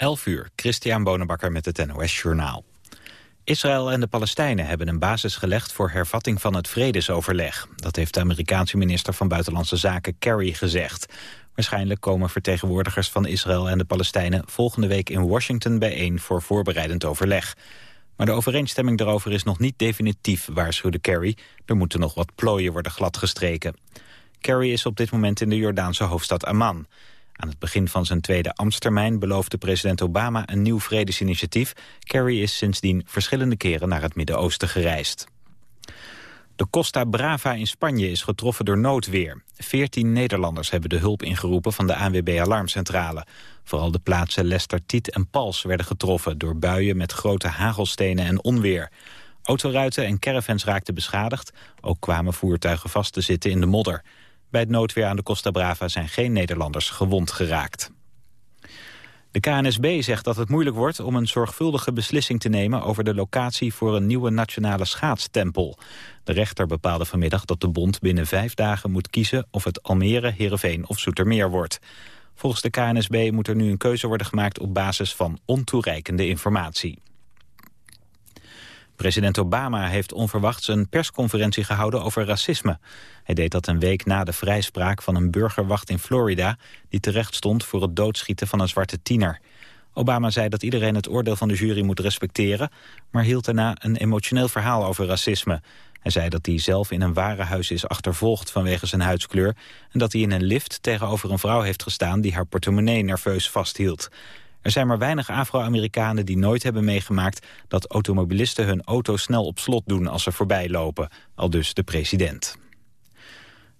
11 uur, Christian Bonenbakker met het NOS Journaal. Israël en de Palestijnen hebben een basis gelegd voor hervatting van het vredesoverleg. Dat heeft de Amerikaanse minister van Buitenlandse Zaken Kerry gezegd. Waarschijnlijk komen vertegenwoordigers van Israël en de Palestijnen volgende week in Washington bijeen voor voorbereidend overleg. Maar de overeenstemming daarover is nog niet definitief, waarschuwde Kerry. Er moeten nog wat plooien worden gladgestreken. Kerry is op dit moment in de Jordaanse hoofdstad Amman. Aan het begin van zijn tweede ambtstermijn beloofde president Obama een nieuw vredesinitiatief. Kerry is sindsdien verschillende keren naar het Midden-Oosten gereisd. De Costa Brava in Spanje is getroffen door noodweer. Veertien Nederlanders hebben de hulp ingeroepen van de ANWB-alarmcentrale. Vooral de plaatsen Lestertiet en Pals werden getroffen... door buien met grote hagelstenen en onweer. Autoruiten en caravans raakten beschadigd. Ook kwamen voertuigen vast te zitten in de modder. Bij het noodweer aan de Costa Brava zijn geen Nederlanders gewond geraakt. De KNSB zegt dat het moeilijk wordt om een zorgvuldige beslissing te nemen over de locatie voor een nieuwe nationale schaatstempel. De rechter bepaalde vanmiddag dat de bond binnen vijf dagen moet kiezen of het Almere, Heerenveen of Zoetermeer wordt. Volgens de KNSB moet er nu een keuze worden gemaakt op basis van ontoereikende informatie. President Obama heeft onverwachts een persconferentie gehouden over racisme. Hij deed dat een week na de vrijspraak van een burgerwacht in Florida... die terecht stond voor het doodschieten van een zwarte tiener. Obama zei dat iedereen het oordeel van de jury moet respecteren... maar hield daarna een emotioneel verhaal over racisme. Hij zei dat hij zelf in een warenhuis is achtervolgd vanwege zijn huidskleur... en dat hij in een lift tegenover een vrouw heeft gestaan... die haar portemonnee nerveus vasthield. Er zijn maar weinig Afro-Amerikanen die nooit hebben meegemaakt... dat automobilisten hun auto snel op slot doen als ze voorbij lopen. Al dus de president.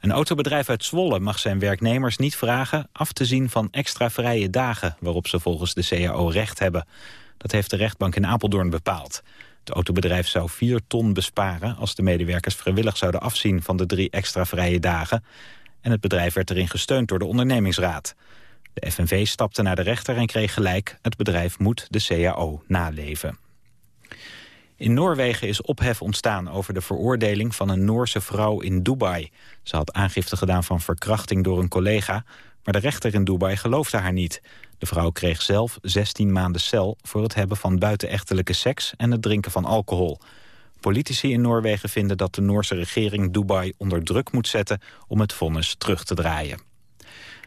Een autobedrijf uit Zwolle mag zijn werknemers niet vragen... af te zien van extra vrije dagen waarop ze volgens de CAO recht hebben. Dat heeft de rechtbank in Apeldoorn bepaald. Het autobedrijf zou 4 ton besparen als de medewerkers vrijwillig zouden afzien van de drie extra vrije dagen. En het bedrijf werd erin gesteund door de ondernemingsraad. De FNV stapte naar de rechter en kreeg gelijk. Het bedrijf moet de CAO naleven. In Noorwegen is ophef ontstaan over de veroordeling van een Noorse vrouw in Dubai. Ze had aangifte gedaan van verkrachting door een collega... maar de rechter in Dubai geloofde haar niet. De vrouw kreeg zelf 16 maanden cel voor het hebben van buitenechtelijke seks... en het drinken van alcohol. Politici in Noorwegen vinden dat de Noorse regering Dubai onder druk moet zetten... om het vonnis terug te draaien.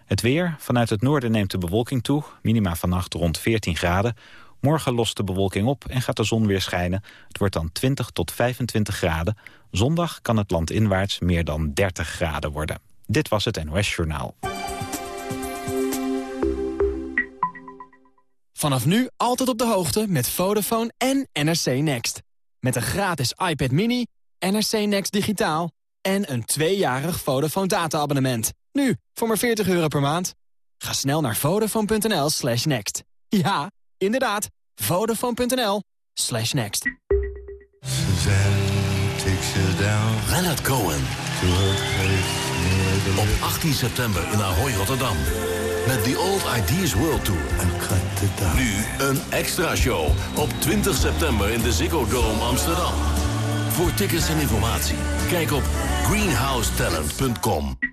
Het weer. Vanuit het noorden neemt de bewolking toe. Minima vannacht rond 14 graden. Morgen lost de bewolking op en gaat de zon weer schijnen. Het wordt dan 20 tot 25 graden. Zondag kan het land inwaarts meer dan 30 graden worden. Dit was het NOS Journaal. Vanaf nu altijd op de hoogte met Vodafone en NRC Next. Met een gratis iPad mini, NRC Next digitaal... en een tweejarig Vodafone data-abonnement. Nu, voor maar 40 euro per maand. Ga snel naar vodafone.nl slash next. Ja, inderdaad, vodafone.nl slash next. Leonard Cohen. Op 18 september in Ahoy, Rotterdam. Met The Old Ideas World Tour. Nu een extra show op 20 september in de Ziggo Dome Amsterdam. Voor tickets en informatie, kijk op greenhousetalent.com.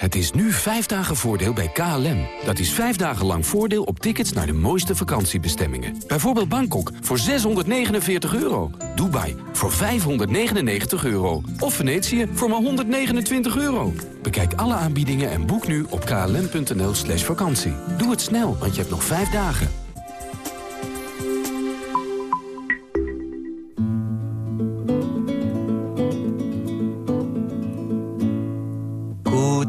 Het is nu vijf dagen voordeel bij KLM. Dat is vijf dagen lang voordeel op tickets naar de mooiste vakantiebestemmingen. Bijvoorbeeld Bangkok voor 649 euro. Dubai voor 599 euro. Of Venetië voor maar 129 euro. Bekijk alle aanbiedingen en boek nu op klm.nl slash vakantie. Doe het snel, want je hebt nog vijf dagen.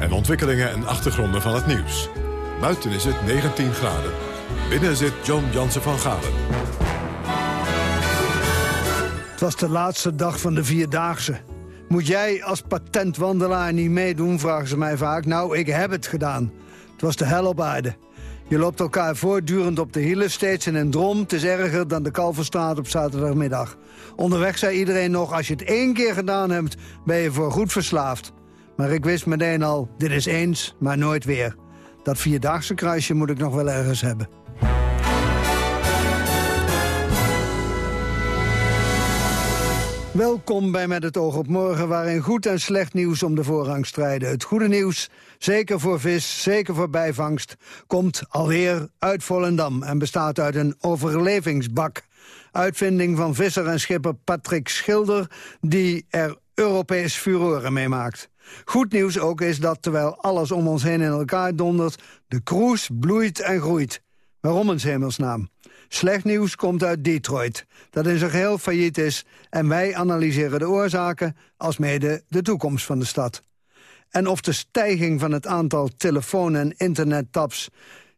en ontwikkelingen en achtergronden van het nieuws. Buiten is het 19 graden. Binnen zit John Jansen van Galen. Het was de laatste dag van de Vierdaagse. Moet jij als patentwandelaar niet meedoen, vragen ze mij vaak. Nou, ik heb het gedaan. Het was de hel op aarde. Je loopt elkaar voortdurend op de hielen, steeds in een drom. Het is erger dan de Kalverstraat op zaterdagmiddag. Onderweg zei iedereen nog, als je het één keer gedaan hebt... ben je voor goed verslaafd. Maar ik wist meteen al, dit is eens, maar nooit weer. Dat vierdaagse kruisje moet ik nog wel ergens hebben. Welkom bij Met het oog op morgen, waarin goed en slecht nieuws om de voorrang strijden. Het goede nieuws, zeker voor vis, zeker voor bijvangst, komt alweer uit Volendam en bestaat uit een overlevingsbak. Uitvinding van visser en schipper Patrick Schilder, die er Europees furoren mee maakt. Goed nieuws ook is dat terwijl alles om ons heen in elkaar dondert... de cruise bloeit en groeit. Waarom een hemelsnaam? Slecht nieuws komt uit Detroit, dat in zijn geheel failliet is... en wij analyseren de oorzaken als mede de toekomst van de stad. En of de stijging van het aantal telefoon- en internettaps...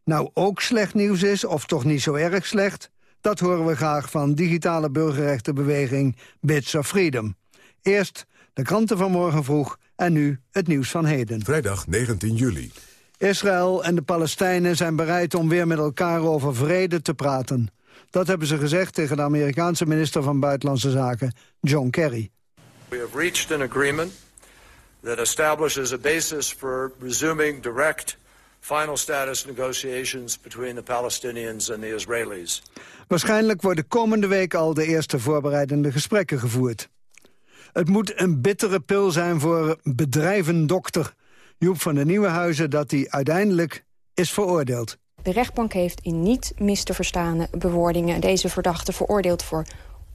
nou ook slecht nieuws is, of toch niet zo erg slecht... dat horen we graag van digitale burgerrechtenbeweging Bits of Freedom. Eerst de kranten van morgen vroeg en nu het nieuws van heden. Vrijdag 19 juli. Israël en de Palestijnen zijn bereid om weer met elkaar over vrede te praten. Dat hebben ze gezegd tegen de Amerikaanse minister van Buitenlandse Zaken, John Kerry. We have reached an agreement that establishes a basis for resuming direct final status negotiations between the Palestinians and the Israelis. Waarschijnlijk worden komende week al de eerste voorbereidende gesprekken gevoerd. Het moet een bittere pil zijn voor bedrijvendokter Joep van der Nieuwenhuizen... dat hij uiteindelijk is veroordeeld. De rechtbank heeft in niet mis te verstaande bewoordingen... deze verdachte veroordeeld voor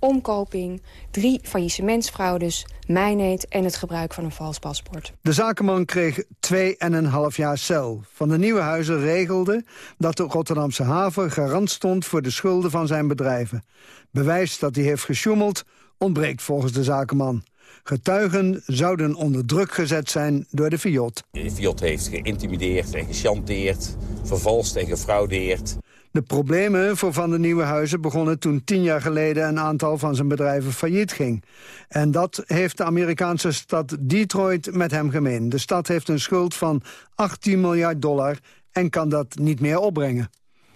omkoping, drie faillissementsfraudes, mijneet en het gebruik van een vals paspoort. De zakenman kreeg twee en een half jaar cel. Van de Nieuwe Huizen regelde dat de Rotterdamse haven garant stond voor de schulden van zijn bedrijven. Bewijs dat hij heeft gesjoemeld ontbreekt volgens de zakenman. Getuigen zouden onder druk gezet zijn door de Fiat. De Fiat heeft geïntimideerd en gechanteerd, vervalst en gefraudeerd. De problemen voor Van der Nieuwenhuizen begonnen toen tien jaar geleden een aantal van zijn bedrijven failliet ging. En dat heeft de Amerikaanse stad Detroit met hem gemeen. De stad heeft een schuld van 18 miljard dollar en kan dat niet meer opbrengen.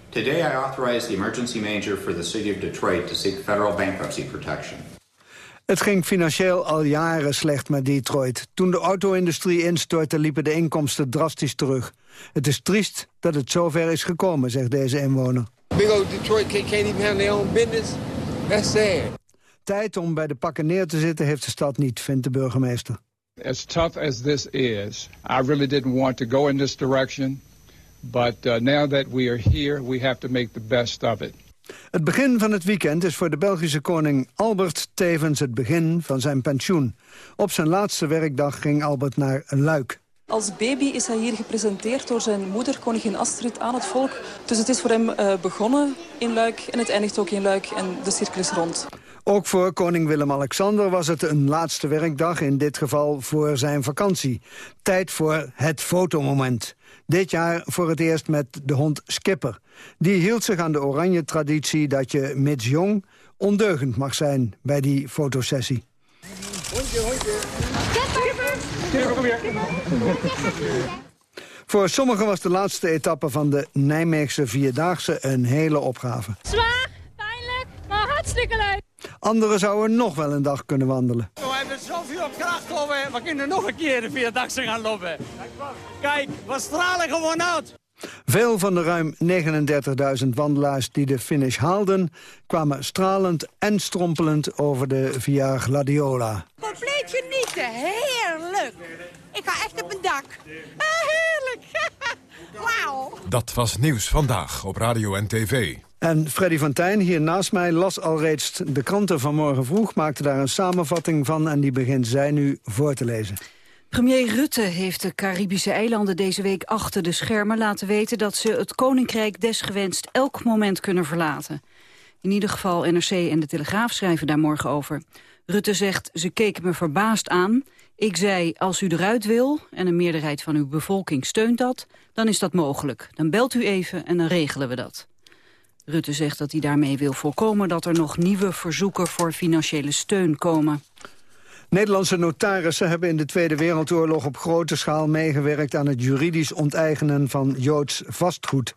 Today I authorize the emergency manager for the city of Detroit to seek federal bankruptcy protection. Het ging financieel al jaren slecht met Detroit. Toen de auto-industrie instortte liepen de inkomsten drastisch terug. Het is triest dat het zover is gekomen, zegt deze inwoner. Big old Detroit can't even handle their own business. That's sad. Tijd om bij de pakken neer te zitten heeft de stad niet, vindt de burgemeester. As tough as this is, I really didn't want to go in this direction. But uh, now that we are here, we have to make the best of it. Het begin van het weekend is voor de Belgische koning Albert tevens het begin van zijn pensioen. Op zijn laatste werkdag ging Albert naar Luik. Als baby is hij hier gepresenteerd door zijn moeder, koningin Astrid, aan het volk. Dus het is voor hem uh, begonnen in Luik en het eindigt ook in Luik en de cirkel is rond. Ook voor koning Willem-Alexander was het een laatste werkdag, in dit geval voor zijn vakantie. Tijd voor het fotomoment. Dit jaar voor het eerst met de hond Skipper. Die hield zich aan de oranje traditie dat je mits jong ondeugend mag zijn bij die fotosessie. Hondje, hondje. Skipper! Skipper, kom hier. Voor sommigen was de laatste etappe van de Nijmeegse Vierdaagse een hele opgave. Zwaar, pijnlijk, maar hartstikke leuk. Anderen zouden nog wel een dag kunnen wandelen. We hebben zoveel kracht over, we kunnen nog een keer de Vierdaagse gaan lopen. Kijk, we stralen gewoon uit. Veel van de ruim 39.000 wandelaars die de finish haalden... kwamen stralend en strompelend over de Via Gladiola. Compleet genieten, heerlijk. Ik ga echt op een dak. Ah. Wauw. Dat was Nieuws Vandaag op Radio en TV. En Freddy van Tijn, hier naast mij, las al reeds de kranten van morgen vroeg... maakte daar een samenvatting van en die begint zij nu voor te lezen. Premier Rutte heeft de Caribische eilanden deze week achter de schermen laten weten dat ze het Koninkrijk desgewenst elk moment kunnen verlaten. In ieder geval NRC en de Telegraaf schrijven daar morgen over. Rutte zegt, ze keken me verbaasd aan. Ik zei, als u eruit wil en een meerderheid van uw bevolking steunt dat, dan is dat mogelijk. Dan belt u even en dan regelen we dat. Rutte zegt dat hij daarmee wil voorkomen dat er nog nieuwe verzoeken voor financiële steun komen. Nederlandse notarissen hebben in de Tweede Wereldoorlog op grote schaal meegewerkt aan het juridisch onteigenen van Joods vastgoed.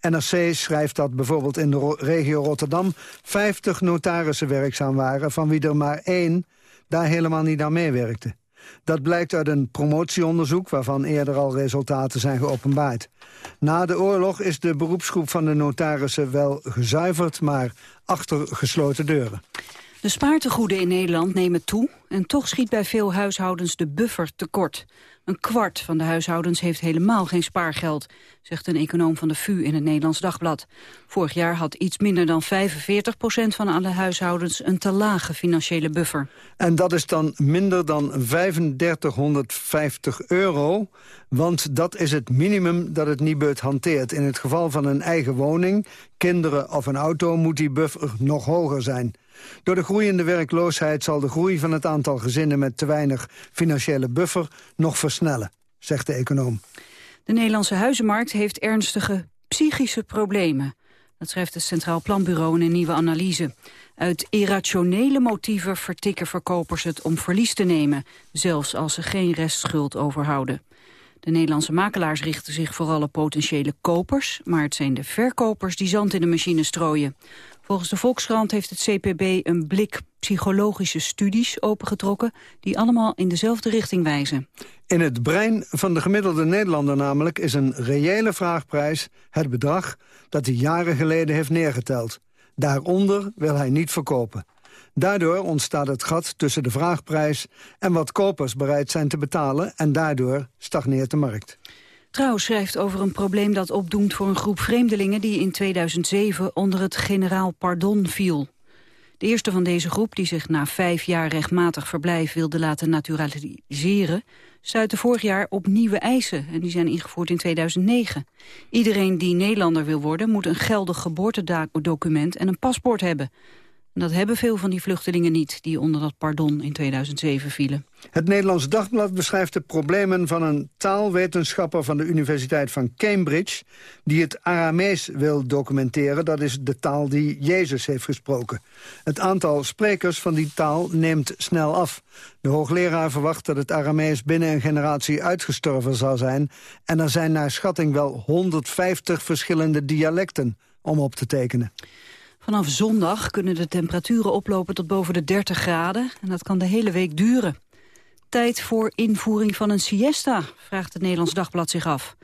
NRC schrijft dat bijvoorbeeld in de regio Rotterdam 50 notarissen werkzaam waren, van wie er maar één daar helemaal niet aan meewerkte. Dat blijkt uit een promotieonderzoek waarvan eerder al resultaten zijn geopenbaard. Na de oorlog is de beroepsgroep van de notarissen wel gezuiverd, maar achter gesloten deuren. De spaartegoeden in Nederland nemen toe en toch schiet bij veel huishoudens de buffer tekort. Een kwart van de huishoudens heeft helemaal geen spaargeld, zegt een econoom van de VU in het Nederlands Dagblad. Vorig jaar had iets minder dan 45 procent van alle huishoudens een te lage financiële buffer. En dat is dan minder dan 3550 euro, want dat is het minimum dat het Nibud hanteert. In het geval van een eigen woning, kinderen of een auto moet die buffer nog hoger zijn. Door de groeiende werkloosheid zal de groei van het aantal gezinnen met te weinig financiële buffer nog versnellen, zegt de econoom. De Nederlandse huizenmarkt heeft ernstige psychische problemen. Dat schrijft het Centraal Planbureau in een nieuwe analyse. Uit irrationele motieven vertikken verkopers het om verlies te nemen, zelfs als ze geen restschuld overhouden. De Nederlandse makelaars richten zich vooral op potentiële kopers, maar het zijn de verkopers die zand in de machine strooien. Volgens de Volkskrant heeft het CPB een blik psychologische studies opengetrokken... die allemaal in dezelfde richting wijzen. In het brein van de gemiddelde Nederlander namelijk is een reële vraagprijs... het bedrag dat hij jaren geleden heeft neergeteld. Daaronder wil hij niet verkopen. Daardoor ontstaat het gat tussen de vraagprijs en wat kopers bereid zijn te betalen... en daardoor stagneert de markt. Trouw schrijft over een probleem dat opdoemt voor een groep vreemdelingen... die in 2007 onder het generaal pardon viel. De eerste van deze groep, die zich na vijf jaar rechtmatig verblijf... wilde laten naturaliseren, stuitte vorig jaar op nieuwe eisen. En die zijn ingevoerd in 2009. Iedereen die Nederlander wil worden... moet een geldig geboortedocument en een paspoort hebben dat hebben veel van die vluchtelingen niet... die onder dat pardon in 2007 vielen. Het Nederlands Dagblad beschrijft de problemen van een taalwetenschapper... van de Universiteit van Cambridge... die het Aramees wil documenteren. Dat is de taal die Jezus heeft gesproken. Het aantal sprekers van die taal neemt snel af. De hoogleraar verwacht dat het Aramees binnen een generatie uitgestorven zal zijn... en er zijn naar schatting wel 150 verschillende dialecten om op te tekenen. Vanaf zondag kunnen de temperaturen oplopen tot boven de 30 graden. En dat kan de hele week duren. Tijd voor invoering van een siesta, vraagt het Nederlands Dagblad zich af.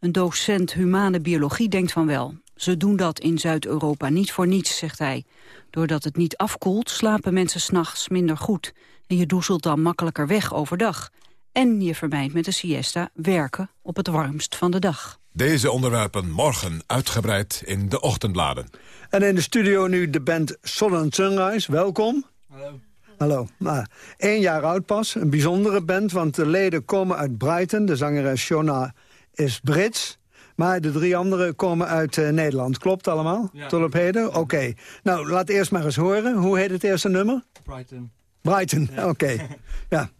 Een docent humane biologie denkt van wel. Ze doen dat in Zuid-Europa niet voor niets, zegt hij. Doordat het niet afkoelt, slapen mensen s'nachts minder goed. En je doezelt dan makkelijker weg overdag. En je vermijdt met de siesta werken op het warmst van de dag. Deze onderwerpen morgen uitgebreid in de ochtendbladen. En in de studio nu de band Solid Sunrise. Welkom. Hallo. Hallo. Nou, Eén jaar oud pas. Een bijzondere band, want de leden komen uit Brighton. De zangeres Shona is Brits. Maar de drie anderen komen uit uh, Nederland. Klopt allemaal? Ja. Tot op heden? Oké. Nou, laat eerst maar eens horen. Hoe heet het eerste nummer? Brighton. Brighton, oké. Ja.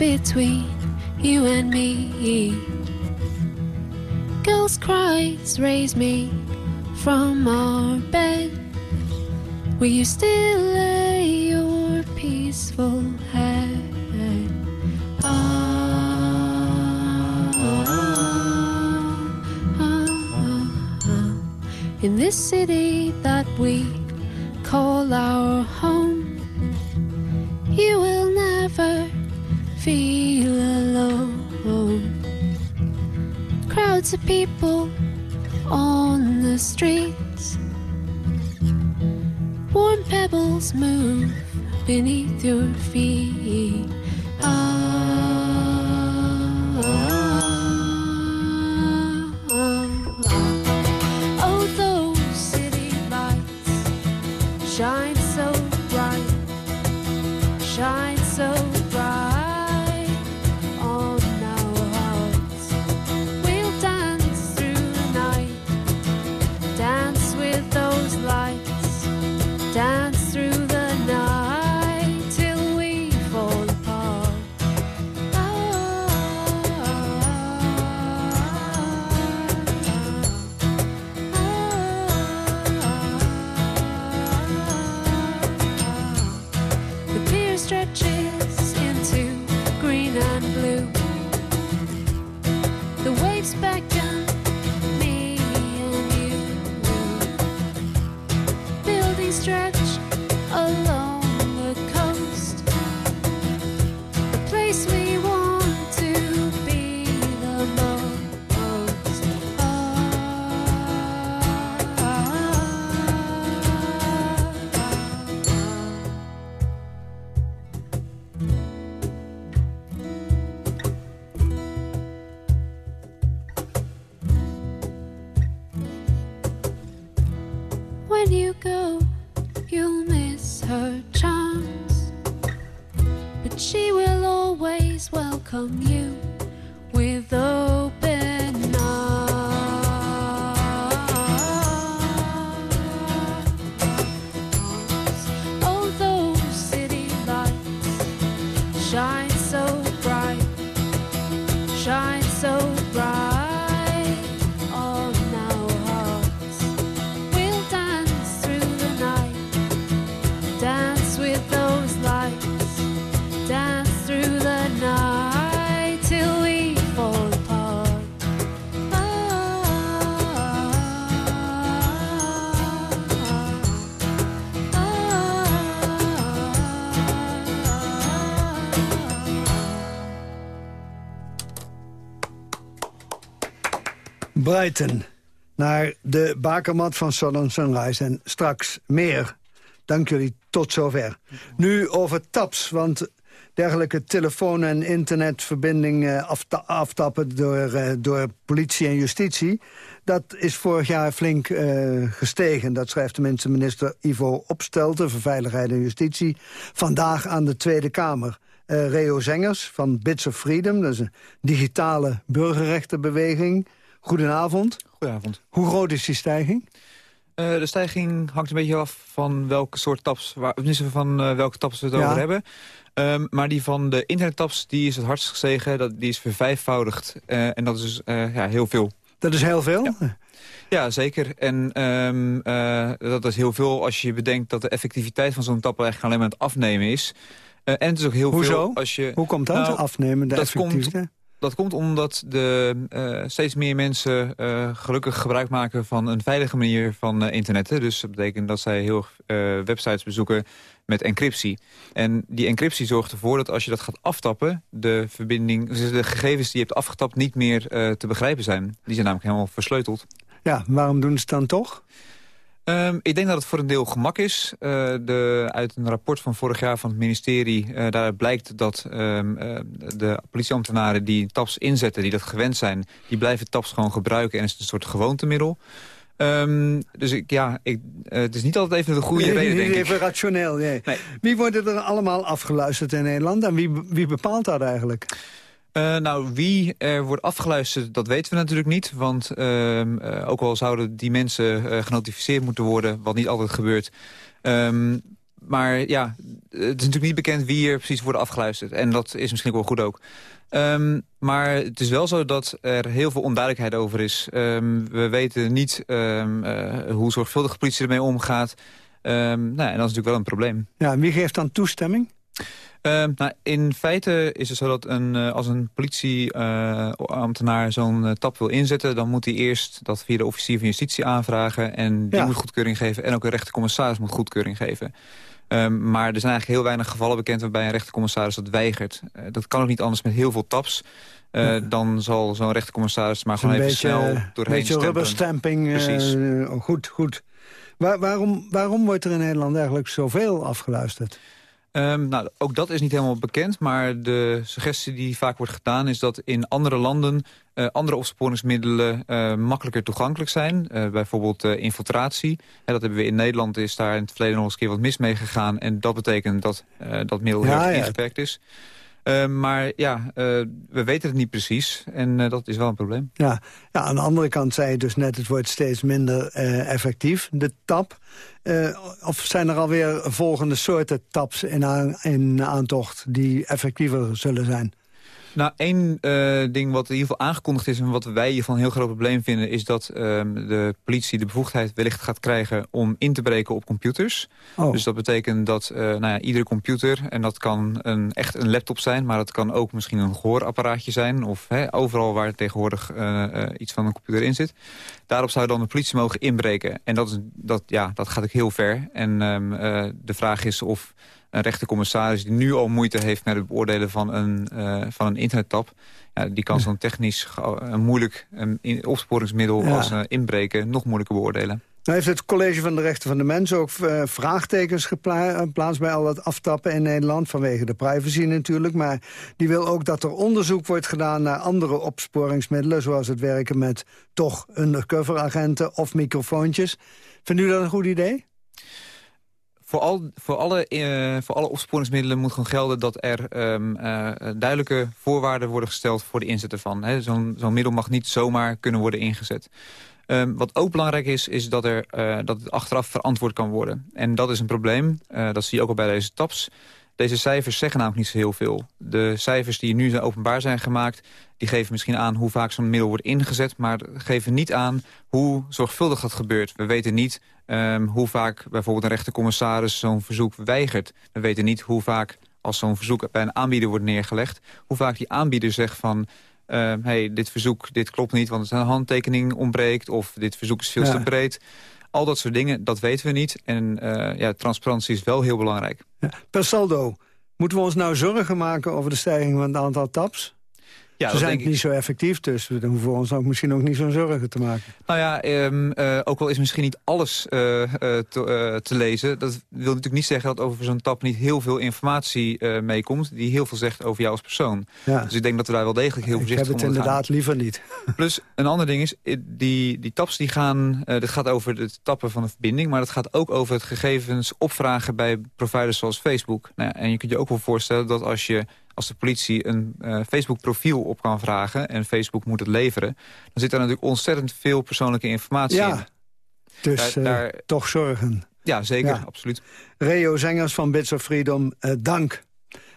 Between you and me. Ghost cries raise me from our bed. Will you still lay your peaceful head? Ah, in this city that we call our home, you will never feel alone. Crowds of people on the streets, Warm pebbles move beneath your feet. Always welcome you Naar de bakermat van Southern Sunrise. En straks meer. Dank jullie, tot zover. Nu over taps, want dergelijke telefoon- en internetverbinding eh, afta- aftappen door, eh, door politie en justitie... dat is vorig jaar flink eh, gestegen. Dat schrijft tenminste minister Ivo Opstelten voor Veiligheid en Justitie... vandaag aan de Tweede Kamer. Eh, Reo Zengers van Bits of Freedom, dat is een digitale burgerrechtenbeweging. Goedenavond. Goedenavond. Hoe groot is die stijging? Eh, de stijging hangt een beetje af van welke soort taps, waar, van eh, welke taps we het Ja. over hebben. Ehm, maar die van de internettaps, die is het hardst gestegen. Dat, die is vervijfvoudigd. eh, en dat is dus, ja, heel veel. Dat is heel veel? Ja, zeker. En ehm, eh, dat is heel veel als je bedenkt dat de effectiviteit van zo'n tap eigenlijk alleen maar aan het afnemen is. En het is ook heel Hoezo? veel als je... Hoe komt dat? Nou, Afnemen, de dat komt, effectiviteit? Dat komt omdat de, eh, steeds meer mensen eh, gelukkig gebruik maken van een veilige manier van eh, internetten. Dus dat betekent dat zij heel websites bezoeken met encryptie. En die encryptie zorgt ervoor dat als je dat gaat aftappen... de verbinding, dus de gegevens die je hebt afgetapt niet meer te begrijpen zijn. Die zijn namelijk helemaal versleuteld. Ja, waarom doen ze dan toch? Ehm, ik denk dat het voor een deel gemak is. Eh, de, uit een rapport van vorig jaar van het ministerie... eh, daaruit blijkt dat ehm, eh, de politieambtenaren die TAPS inzetten... die dat gewend zijn, die blijven TAPS gewoon gebruiken... en het is een soort gewoontemiddel. Ehm, dus ik, ja, ik, het is niet altijd even de goede Nee, reden, denk ik. even rationeel, nee. Nee. Wie worden er allemaal afgeluisterd in Nederland en wie, wie bepaalt dat eigenlijk? Eh, nou, wie er wordt afgeluisterd, dat weten we natuurlijk niet. Want ehm, eh, ook al zouden die mensen eh, genotificeerd moeten worden... wat niet altijd gebeurt... ehm, maar ja, het is natuurlijk niet bekend wie er precies wordt afgeluisterd. En dat is misschien wel goed ook. Ehm, maar het is wel zo dat er heel veel onduidelijkheid over is. We weten niet hoe zorgvuldig de politie ermee omgaat. Nou, en dat is natuurlijk wel een probleem. Ja, wie geeft dan toestemming? Ehm, nou, in feite is het zo dat een, eh, als een politieambtenaar zo'n eh, tap wil inzetten... dan moet hij eerst dat via de officier van justitie aanvragen... en die Ja. moet goedkeuring geven en ook een rechtercommissaris moet goedkeuring geven. Ehm, maar er zijn eigenlijk heel weinig gevallen bekend waarbij een rechtercommissaris dat weigert. Eh, dat kan ook niet anders met heel veel taps. Eh, Ja. Dan zal zo'n rechtercommissaris maar gewoon even beetje, snel eh, doorheen beetje rubberstamping. eh, Precies. eh, goed, goed. Waar, waarom, waarom wordt er in Nederland eigenlijk zoveel afgeluisterd? Um, nou, ook dat is niet helemaal bekend, maar de suggestie die vaak wordt gedaan... is dat in andere landen uh, andere opsporingsmiddelen uh, makkelijker toegankelijk zijn. Uh, bijvoorbeeld infiltratie. dat hebben we in Nederland, is daar in het verleden nog eens een keer wat mis mee gegaan. En dat betekent dat dat middel heel erg ingeperkt is. Uh, maar ja, uh, we weten het niet precies en uh, dat is wel een probleem. Ja. ja, aan de andere kant zei je dus net... het wordt steeds minder effectief, de tap. of zijn er alweer volgende soorten taps in, in aantocht... die effectiever zullen zijn? Nou, één uh, ding wat in ieder geval aangekondigd is... en wat wij hiervan een heel groot probleem vinden... is dat um, de politie de bevoegdheid wellicht gaat krijgen... om in te breken op computers. Oh. Dus dat betekent dat uh, nou ja, iedere computer... en dat kan een, echt een laptop zijn... maar dat kan ook misschien een gehoorapparaatje zijn... of overal waar tegenwoordig uh, iets van een computer in zit. Daarop zou dan de politie mogen inbreken. En dat, is, dat, ja, dat gaat ook heel ver. En um, de vraag is of een rechtercommissaris die nu al moeite heeft met het beoordelen van een, uh, van een internettap... Ja, die kan zo'n technisch een moeilijk een opsporingsmiddel als uh, inbreken nog moeilijker beoordelen. Nou heeft het College van de Rechten van de Mens ook uh, vraagtekens geplaatst bij al dat aftappen in Nederland. Vanwege de privacy natuurlijk. Maar die wil ook dat er onderzoek wordt gedaan naar andere opsporingsmiddelen. Zoals het werken met toch undercover agenten of microfoontjes. Vindt u dat een goed idee? Voor, voor, alle, uh, voor alle opsporingsmiddelen moet gewoon gelden... dat er um, uh, duidelijke voorwaarden worden gesteld voor de inzet ervan. Zo'n zo middel mag niet zomaar kunnen worden ingezet. Um, wat ook belangrijk is, is dat, er, uh, dat het achteraf verantwoord kan worden. En dat is een probleem. dat zie je ook al bij deze TAPS. Deze cijfers zeggen namelijk niet zo heel veel. De cijfers die nu openbaar zijn gemaakt... die geven misschien aan hoe vaak zo'n middel wordt ingezet... maar geven niet aan hoe zorgvuldig dat gebeurt. We weten niet um, hoe vaak bijvoorbeeld een rechtercommissaris zo'n verzoek weigert. We weten niet hoe vaak, als zo'n verzoek bij een aanbieder wordt neergelegd... hoe vaak die aanbieder zegt van... Uh, hey, dit verzoek dit klopt niet, want een handtekening ontbreekt... of dit verzoek is veel ja. te breed. Al dat soort dingen, dat weten we niet. En uh, ja, transparantie is wel heel belangrijk. Ja. Per saldo, moeten we ons nou zorgen maken over de stijging van het aantal taps? Ja, Ze zijn niet zo effectief, dus dan hoeven we ons ook misschien ook niet zo'n zorgen te maken. Nou ja, um, uh, ook al is misschien niet alles uh, uh, te, te, lezen... dat wil natuurlijk niet zeggen dat over zo'n tap niet heel veel informatie meekomt... die heel veel zegt over jou als persoon. Ja. Dus ik denk dat we daar wel degelijk heel voorzichtig Ik heb het inderdaad liever niet. Plus, een ander ding is, die, die taps die gaan... dit gaat over het tappen van een verbinding... maar het gaat ook over het gegevens opvragen bij providers zoals Facebook. Nou ja, en je kunt je ook wel voorstellen dat als je als de politie een uh, Facebook-profiel op kan vragen... en Facebook moet het leveren... dan zit daar natuurlijk ontzettend veel persoonlijke informatie ja. in. Dus daar, daar... Uh, toch zorgen. Ja, zeker, ja. absoluut. Reo Zengers van Bits of Freedom, uh, dank.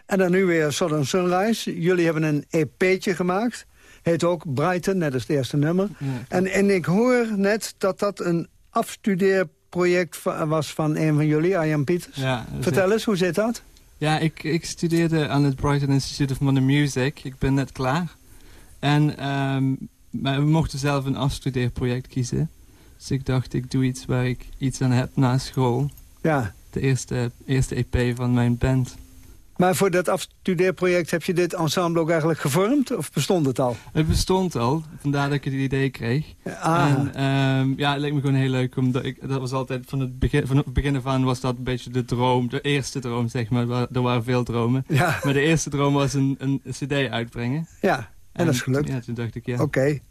En dan nu weer Southern Sunrise. Jullie hebben een EP'tje gemaakt. Heet ook Brighton, net als het eerste nummer. Ja. En, en ik hoor net dat dat een afstudeerproject was van een van jullie, Arjan Pieters. Ja, Vertel eens, hoe zit dat? Ja, ik, ik studeerde aan het Brighton Institute of Modern Music. Ik ben net klaar. En um, maar we mochten zelf een afstudeerproject kiezen. Dus ik dacht, ik doe iets waar ik iets aan heb na school. Ja. De eerste, eerste EP van mijn band. Maar voor dat afstudeerproject heb je dit ensemble ook eigenlijk gevormd? Of bestond het al? Het bestond al, vandaar dat ik het idee kreeg. Ah. En um, ja, het leek me gewoon heel leuk. Omdat ik, dat was altijd van het begin, van het begin af aan was dat een beetje de droom. De eerste droom, zeg maar. Er waren veel dromen. Ja. Maar de eerste droom was een, een cd uitbrengen. Ja, en, en dat is gelukt. Ja, toen dacht ik ja. Oké. Okay.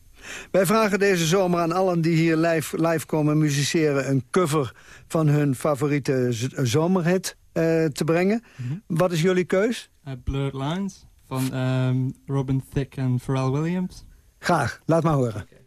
Wij vragen deze zomer aan allen die hier live, live komen musiceren... een cover van hun favoriete zomerhit uh, te brengen. Mm -hmm. Wat is jullie keus? Uh, Blurred Lines van um, Robin Thicke en Pharrell Williams. Graag, laat maar horen. Okay.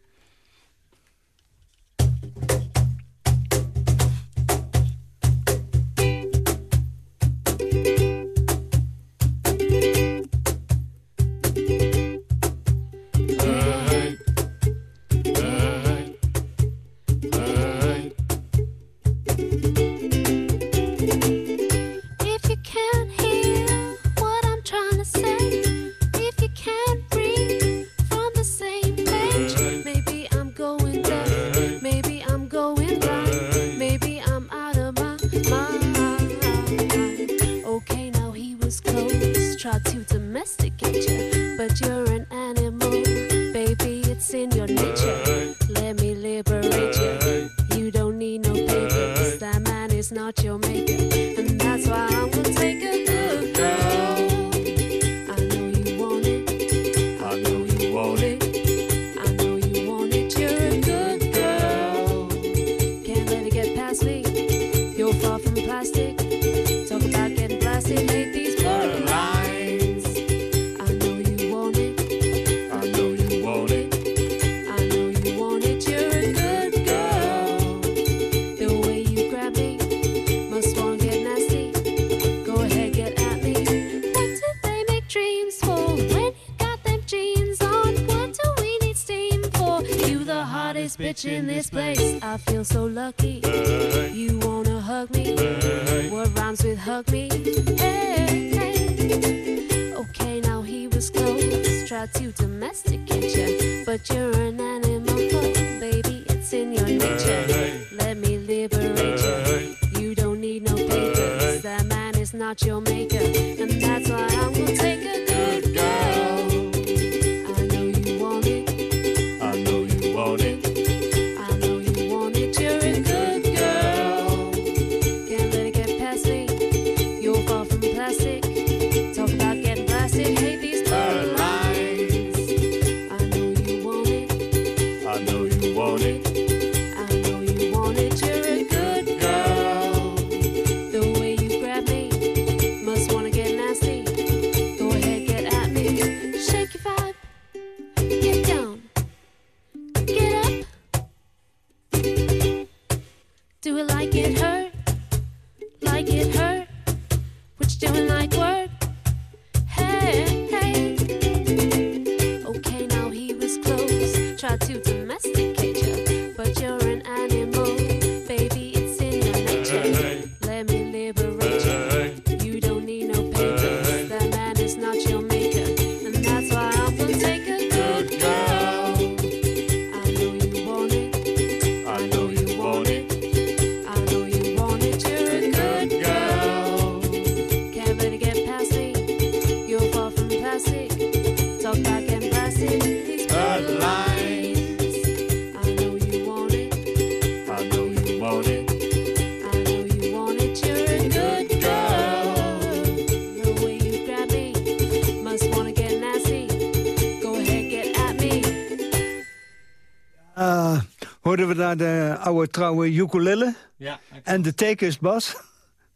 Daar de oude trouwe ukulele? Ja. En de tekensbas?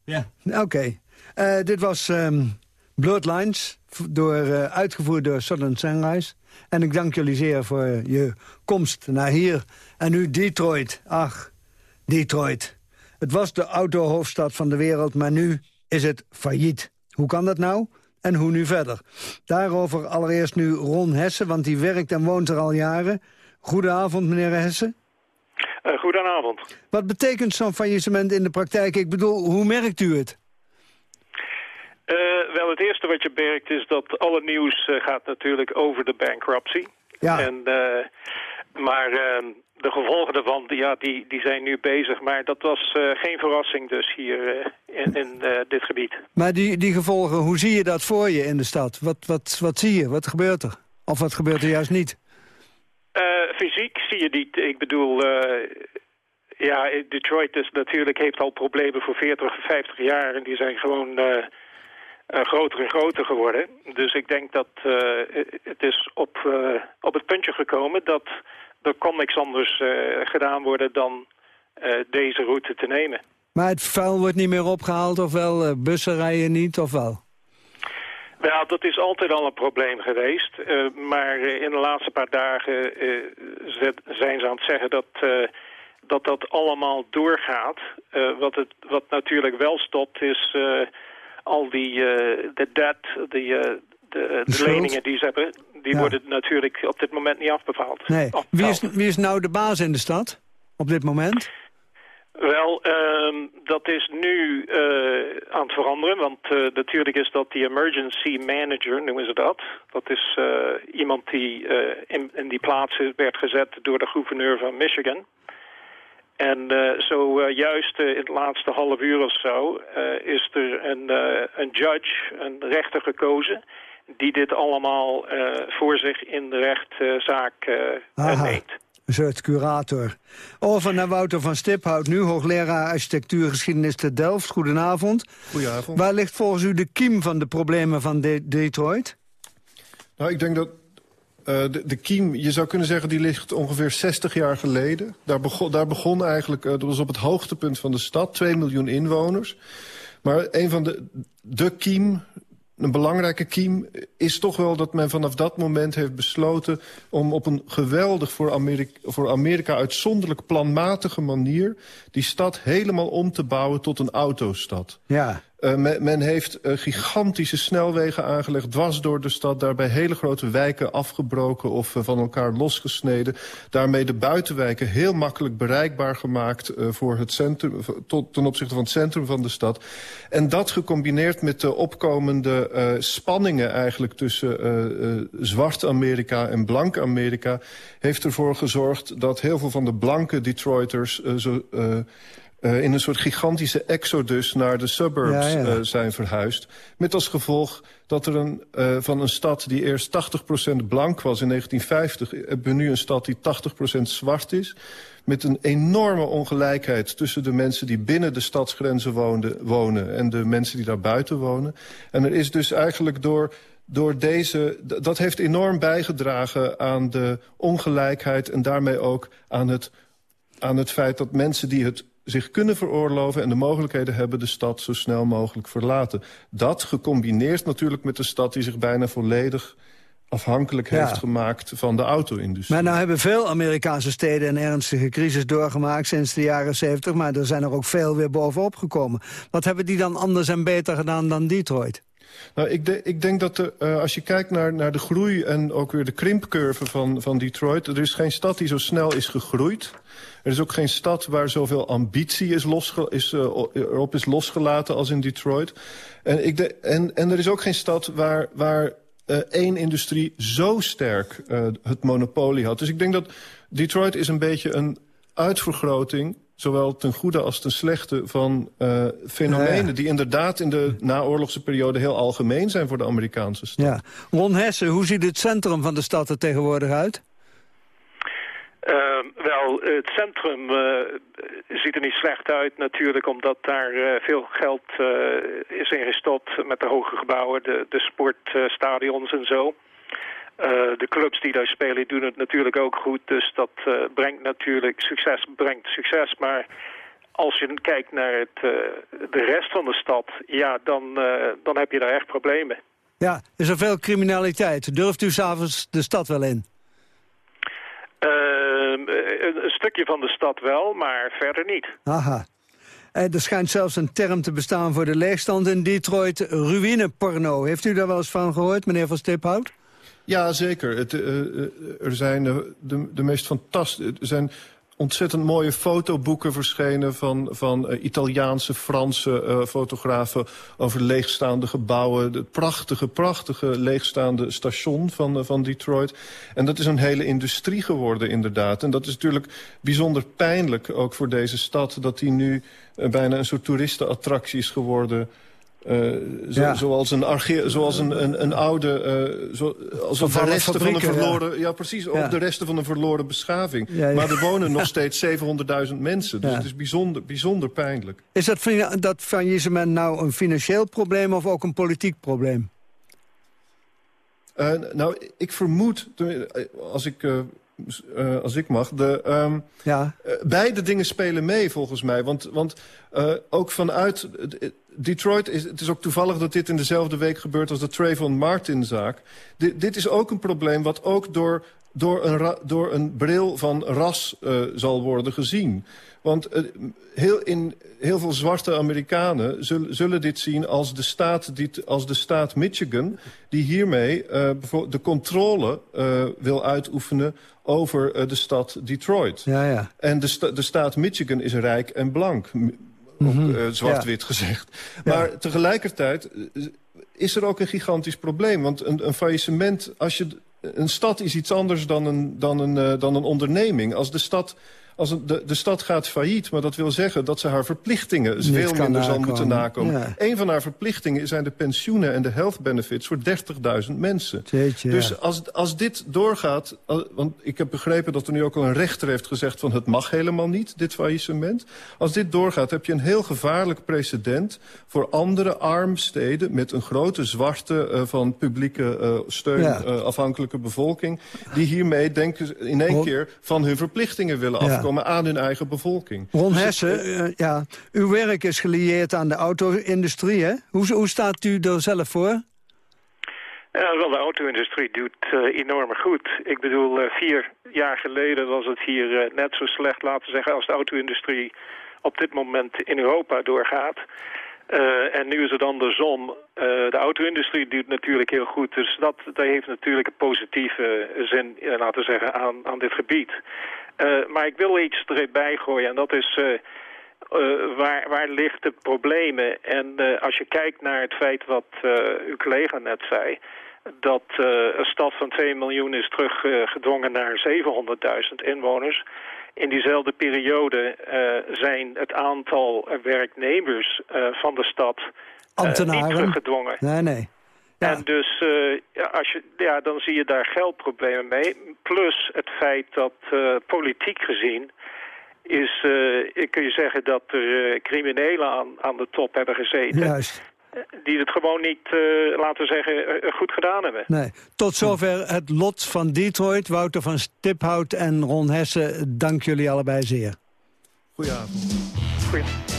Ja. Oké. Eh, dit was Bloodlines, v- door, eh, uitgevoerd door Southern Sunrise. En ik dank jullie zeer voor je komst naar hier. En nu Detroit. Ach, Detroit. Het was de autohoofdstad van de wereld, maar nu is het failliet. Hoe kan dat nou? En hoe nu verder? Daarover allereerst nu Ron Hessen, want die werkt en woont er al jaren. Goedenavond, meneer Hessen. Uh, goedenavond. Wat betekent zo'n faillissement in de praktijk? Ik bedoel, hoe merkt u het? Uh, wel, het eerste wat je merkt is dat alle nieuws uh, gaat natuurlijk over de bankruptcy. Ja. En, maar de gevolgen daarvan, ja, die, die zijn nu bezig. Maar dat was geen verrassing dus hier in, in dit gebied. Maar die, die gevolgen, hoe zie je dat voor je in de stad? Wat, wat, wat zie je? Wat gebeurt er? Of wat gebeurt er juist niet? Fysiek zie je niet. Ik bedoel, ja, Detroit is natuurlijk, heeft al problemen voor 40, 50 jaar. En die zijn gewoon... Uh, groter en groter geworden. Dus ik denk dat het is op, op het puntje gekomen dat er kon niks anders gedaan worden dan deze route te nemen. Maar het vuil wordt niet meer opgehaald, ofwel bussen rijden niet, ofwel? Wel, dat is altijd al een probleem geweest. maar in de laatste paar dagen zijn ze aan het zeggen dat dat, dat allemaal doorgaat. wat, het, wat natuurlijk wel stopt is al die uh, de debt, die, uh, de, de leningen die ze hebben, die Ja. worden natuurlijk op dit moment niet afbepaald. Nee. Afbepaald. Wie is, wie is nou de baas in de stad op dit moment? Wel, ehm, dat is nu eh, aan het veranderen, want eh, natuurlijk is dat die emergency manager, noemen ze dat. Dat is eh, iemand die in, in die plaats werd gezet door de gouverneur van Michigan. En zo juist in het laatste half uur of zo is er een, een judge, een rechter gekozen... die dit allemaal voor zich in de rechtszaak neemt. Soort curator. Over naar Wouter van Stiphout, nu hoogleraar architectuurgeschiedenis te Delft. Goedenavond. Goedenavond. Waar ligt volgens u de kiem van de problemen van De- Detroit? Nou, ik denk dat eh, de, de kiem, je zou kunnen zeggen, die ligt ongeveer 60 jaar geleden. Daar begon, daar begon eigenlijk, eh, dat was op het hoogtepunt van de stad, 2 miljoen inwoners. Maar een van de, de kiem, een belangrijke kiem, is toch wel dat men vanaf dat moment heeft besloten... om op een geweldig voor Amerika, voor Amerika uitzonderlijk planmatige manier... die stad helemaal om te bouwen tot een autostad. Ja. Uh, men, heeft uh, gigantische snelwegen aangelegd, dwars door de stad. Daarbij hele grote wijken afgebroken of uh, van elkaar losgesneden. Daarmee de buitenwijken heel makkelijk bereikbaar gemaakt... voor het centrum, ten opzichte van het centrum van de stad. En dat gecombineerd met de opkomende spanningen eigenlijk... tussen zwart Amerika en blank Amerika... heeft ervoor gezorgd dat heel veel van de blanke Detroiters... zo, uh, in een soort gigantische exodus naar de suburbs ja, ja. Uh, zijn verhuisd. Met als gevolg dat er een, uh, van een stad die eerst 80% blank was in 1950... hebben we nu een stad die 80% zwart is. Met een enorme ongelijkheid tussen de mensen die binnen de stadsgrenzen woonden, wonen... en de mensen die daar buiten wonen. En er is dus eigenlijk door door deze, dat heeft enorm bijgedragen aan de ongelijkheid... en daarmee ook aan het, aan het feit dat mensen die het zich kunnen veroorloven en de mogelijkheden hebben de stad zo snel mogelijk verlaten. Dat gecombineerd natuurlijk met de stad die zich bijna volledig afhankelijk ja. heeft gemaakt van de auto-industrie. Maar nou hebben veel Amerikaanse steden een ernstige crisis doorgemaakt sinds de jaren 70, maar er zijn er ook veel weer bovenop gekomen. Wat hebben die dan anders en beter gedaan dan Detroit? Nou, ik, de, ik denk dat de, uh, als je kijkt naar, naar de groei en ook weer de krimpcurve van, van Detroit... er is geen stad die zo snel is gegroeid. Er is ook geen stad waar zoveel ambitie is losge is, uh, erop is losgelaten als in Detroit. En, ik de, en, en er is ook geen stad waar, waar uh, één industrie zo sterk uh, het monopolie had. Dus ik denk dat Detroit is een beetje een uitvergroting zowel ten goede als ten slechte van uh, fenomenen... Ja, die inderdaad in de naoorlogse periode heel algemeen zijn voor de Amerikaanse stad. Ja. Ron Hessen, hoe ziet het centrum van de stad er tegenwoordig uit? Uh, wel, het centrum uh, ziet er niet slecht uit natuurlijk... omdat daar uh, veel geld uh, is ingestopt met de hoge gebouwen, de, de sportstadions en zo. De clubs die daar spelen doen het natuurlijk ook goed. Dus dat brengt natuurlijk succes, brengt succes. Maar als je kijkt naar het, de rest van de stad, ja, dan, dan heb je daar echt problemen. Ja, is er veel criminaliteit? Durft u s'avonds de stad wel in? Ehm, een, een stukje van de stad wel, maar verder niet. Aha. Er schijnt zelfs een term te bestaan voor de leegstand in Detroit, ruïneporno. Heeft u daar wel eens van gehoord, meneer Van Stiphout? Ja, zeker. Het, uh, er zijn de, de, de meest fantastische... Er zijn ontzettend mooie fotoboeken verschenen... van, van uh, Italiaanse, Franse uh, fotografen over leegstaande gebouwen. Het prachtige, prachtige leegstaande station van, uh, van Detroit. En dat is een hele industrie geworden, inderdaad. En dat is natuurlijk bijzonder pijnlijk, ook voor deze stad... dat die nu bijna een soort toeristenattractie is geworden... Uh, zo, ja. Zoals een, zoals een, een, een oude... Uh, zo, als de resten van een verloren... Ja, ja precies, ja. de resten van een verloren beschaving. Maar er wonen nog steeds 700.000 mensen. Dus het is bijzonder, bijzonder pijnlijk. Is dat, dat faillissement nou een financieel probleem of ook een politiek probleem? Uh, nou, ik vermoed, als ik uh, als ik mag. De, um, ja. uh, beide dingen spelen mee volgens mij. Want, want uh, ook vanuit Detroit, is, het is ook toevallig dat dit in dezelfde week gebeurt als de Trayvon Martin-zaak. Dit, dit is ook een probleem wat ook door, door, een, door een bril van ras zal worden gezien. Want heel, in, heel veel zwarte Amerikanen zullen, zullen dit zien als de, staat, die, als de staat Michigan... die hiermee uh, de controle wil uitoefenen over de stad Detroit. Ja, ja. En de, sta de staat Michigan is rijk en blank, mm -hmm. zwart-wit ja. gezegd. Maar tegelijkertijd is er ook een gigantisch probleem. Want een, een faillissement, als je, een stad is iets anders dan een, dan een, dan een onderneming. Als de stad als een, de, de stad gaat failliet, maar dat wil zeggen dat ze haar verplichtingen veel minder zal moeten nakomen. Ja. Een van haar verplichtingen zijn de pensioenen en de health benefits voor 30.000 mensen. Jeetje, dus ja. als, als dit doorgaat, want ik heb begrepen dat er nu ook al een rechter heeft gezegd van het mag helemaal niet, dit faillissement. Als dit doorgaat heb je een heel gevaarlijk precedent voor andere armsteden met een grote zwarte uh, van publieke uh, steun ja. uh, afhankelijke bevolking, die hiermee denken in één keer van hun verplichtingen willen afkomen komen aan hun eigen bevolking. Ron dus Hessen, uh, ja, uw werk is gelieerd aan de auto-industrie, hè? Hoe, hoe staat u er zelf voor? Ja, wel, de auto-industrie doet uh, enorm goed. Ik bedoel, uh, vier jaar geleden was het hier uh, net zo slecht, laten we zeggen, als de auto-industrie op dit moment in Europa doorgaat. Eh, en nu is het andersom. Eh, de auto-industrie doet natuurlijk heel goed. Dus dat, dat heeft natuurlijk een positieve zin, eh, laten we zeggen, aan, aan dit gebied. Eh, maar ik wil iets erbij gooien en dat is... eh, eh, waar, waar ligt de problemen? En als je kijkt naar het feit wat eh, uw collega net zei... dat een stad van 2 miljoen is teruggedwongen naar 700.000 inwoners... In diezelfde periode zijn het aantal werknemers van de stad niet teruggedwongen. Nee, nee. En dus eh, ja, als je, ja, dan zie je daar geldproblemen mee. Plus het feit dat eh, politiek gezien is, eh, kun je zeggen dat er eh, criminelen aan, aan de top hebben gezeten. Juist. Die het gewoon niet, eh, laten we zeggen, goed gedaan hebben. Nee. Tot zover het lot van Detroit. Wouter van Stiphout en Ron Hessen, dank jullie allebei zeer. Goedenavond. Goeie.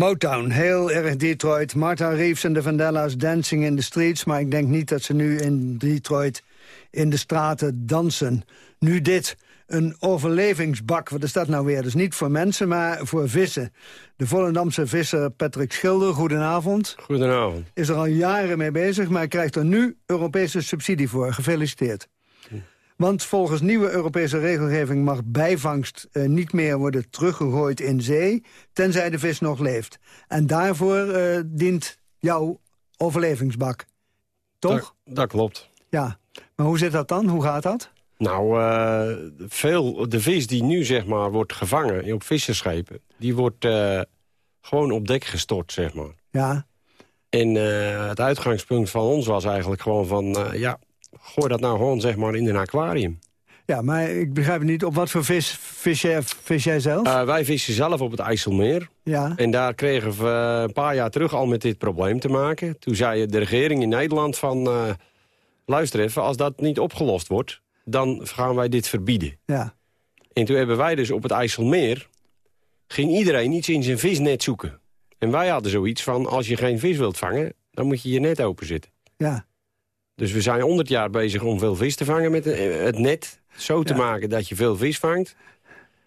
Motown, heel erg Detroit. Martha Reeves en de Vandellas dancing in the streets. Maar ik denk niet dat ze nu in Detroit in de straten dansen. Nu dit, een overlevingsbak. Wat is dat nou weer? Dus niet voor mensen, maar voor vissen. De Volendamse visser Patrick Schilder, goedenavond. Goedenavond. Is er al jaren mee bezig, maar krijgt er nu Europese subsidie voor. Gefeliciteerd. Want volgens nieuwe Europese regelgeving mag bijvangst eh, niet meer worden teruggegooid in zee, tenzij de vis nog leeft. En daarvoor eh, dient jouw overlevingsbak. Toch? Dat, dat klopt. Ja. Maar hoe zit dat dan? Hoe gaat dat? Nou, eh, veel, de vis die nu zeg maar wordt gevangen op visserschepen... die wordt gewoon op dek gestort, zeg maar. Ja. En het uitgangspunt van ons was eigenlijk gewoon van... ja, gooi dat nou gewoon zeg maar in een aquarium. Ja, maar ik begrijp niet, op wat voor vis vis jij, vis jij zelf? Eh, wij vissen zelf op het IJsselmeer. ja. En daar kregen we eh, een paar jaar terug al met dit probleem te maken. Toen zei de regering in Nederland van... eh, luister even, als dat niet opgelost wordt... dan gaan wij dit verbieden. Ja. En toen hebben wij dus op het IJsselmeer... ging iedereen iets in zijn visnet zoeken. En wij hadden zoiets van, als je geen vis wilt vangen... dan moet je je net openzetten. Ja. Dus we zijn 100 jaar bezig om veel vis te vangen met eh, het net. Zo te Ja. maken dat je veel vis vangt.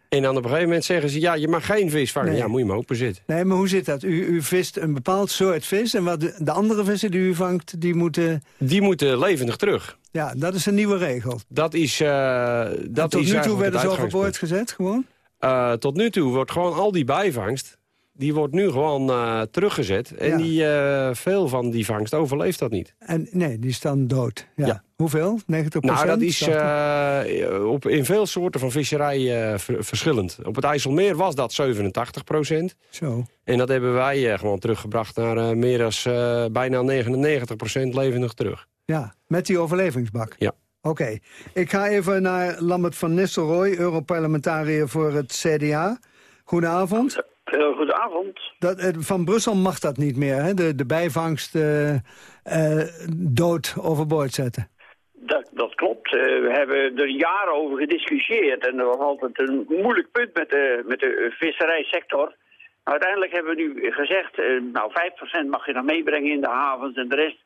En dan op een gegeven moment zeggen ze, ja, je mag geen vis vangen. Nee. Ja, moet je maar open zitten. Nee, maar hoe zit dat? U, u vist een bepaald soort vis en wat de, de andere vissen die u vangt, die moeten... Die moeten levendig terug. Ja, dat is een nieuwe regel. Dat is... En dat tot is nu toe werden ze overboord gezet, gewoon? Eh, tot nu toe wordt gewoon al die bijvangst... die wordt nu gewoon eh, teruggezet. En Ja. die, eh, veel van die vangst overleeft dat niet. En nee, die staan dood. Ja. Hoeveel? 90 Nou, dat is eh, op, in veel soorten van visserij ver- verschillend. Op het IJsselmeer was dat 87 procent. Zo. En dat hebben wij gewoon teruggebracht naar meer dan bijna 99 procent levendig terug. Ja, met die overlevingsbak. Ja. Oké. Ik ga even naar Lambert van Nistelrooy, Europarlementariër voor het CDA. Goedenavond. Heel goedenavond. Dat, eh, van Brussel mag dat niet meer, hè? De, de bijvangst eh, eh, dood overboord zetten. Dat, dat klopt. Eh, we hebben er jaren over gediscussieerd. En dat was altijd een moeilijk punt met de, met de visserijsector. Maar uiteindelijk hebben we nu gezegd... eh, nou, 5% mag je dan meebrengen in de havens en de rest...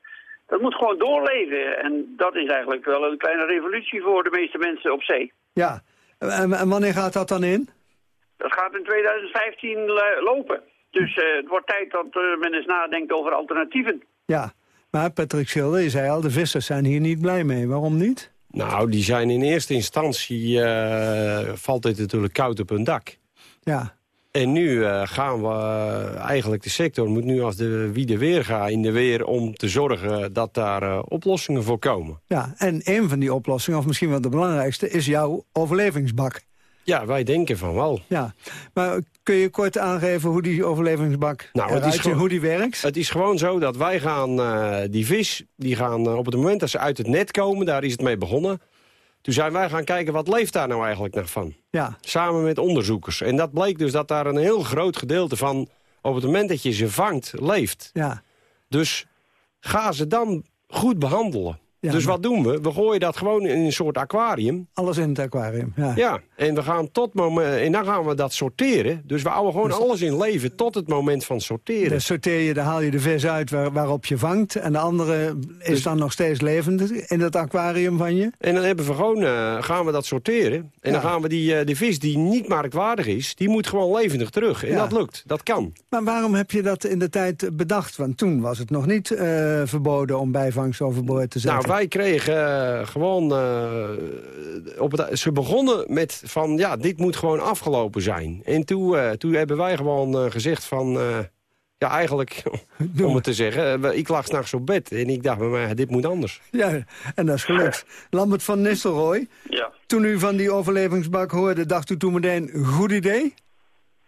Dat moet gewoon doorleven. En dat is eigenlijk wel een kleine revolutie voor de meeste mensen op zee. Ja. En, en wanneer gaat dat dan in? Dat gaat in 2015 eh, lopen. Dus eh, het wordt tijd dat eh, men eens nadenkt over alternatieven. Ja. Maar Patrick Schilder, je zei al, de vissers zijn hier niet blij mee. Waarom niet? Nou, die zijn in eerste instantie... eh, valt dit natuurlijk koud op hun dak. Ja. En nu eh, gaan we... eigenlijk de sector moet nu als de wie de weer gaat in de weer... om te zorgen dat daar eh, oplossingen voor komen. Ja, en een van die oplossingen, of misschien wel de belangrijkste, is jouw overlevingsbak. Ja, wij denken van wel. Ja, maar kun je kort aangeven hoe die overlevingsbak Nou, eruit het is ziet, gewoon- hoe die werkt? Het is gewoon zo dat wij gaan, eh, die vis, die gaan eh, op het moment dat ze uit het net komen, daar is het mee begonnen. Toen zijn wij gaan kijken, wat leeft daar nou eigenlijk nog van? Ja. Samen met onderzoekers. En dat bleek dus dat daar een heel groot gedeelte van, op het moment dat je ze vangt, leeft. Ja. Dus ga ze dan goed behandelen. Ja, dus wat doen we? We gooien dat gewoon in een soort aquarium. Alles in het aquarium, ja. Ja, en, we gaan tot moment, en dan gaan we dat sorteren. Dus we houden gewoon Dus- alles in leven tot het moment van sorteren. Dan sorteer je, dan haal je de vis uit waar, waarop je vangt. En de andere is Dus- dan nog steeds levend in het aquarium van je. En dan hebben we gewoon, eh, gaan we dat sorteren. En dan gaan we die, eh, de vis die niet marktwaardig is... die moet gewoon levendig terug. En Ja. dat lukt, dat kan. Maar waarom heb je dat in de tijd bedacht? Want toen was het nog niet eh, verboden om bijvangst overboord te zetten. Nou, wij kregen eh, gewoon... eh, op het, ze begonnen met van, ja, dit moet gewoon afgelopen zijn. En toen, eh, toen hebben wij gewoon gezegd van... eh, ja, eigenlijk, om het te zeggen, ik lag s'nachts op bed. En ik dacht bij mij, dit moet anders. Ja, en dat is gelukt. Lambert van Nistelrooy, Ja. toen u van die overlevingsbak hoorde... dacht u toen meteen, goed idee?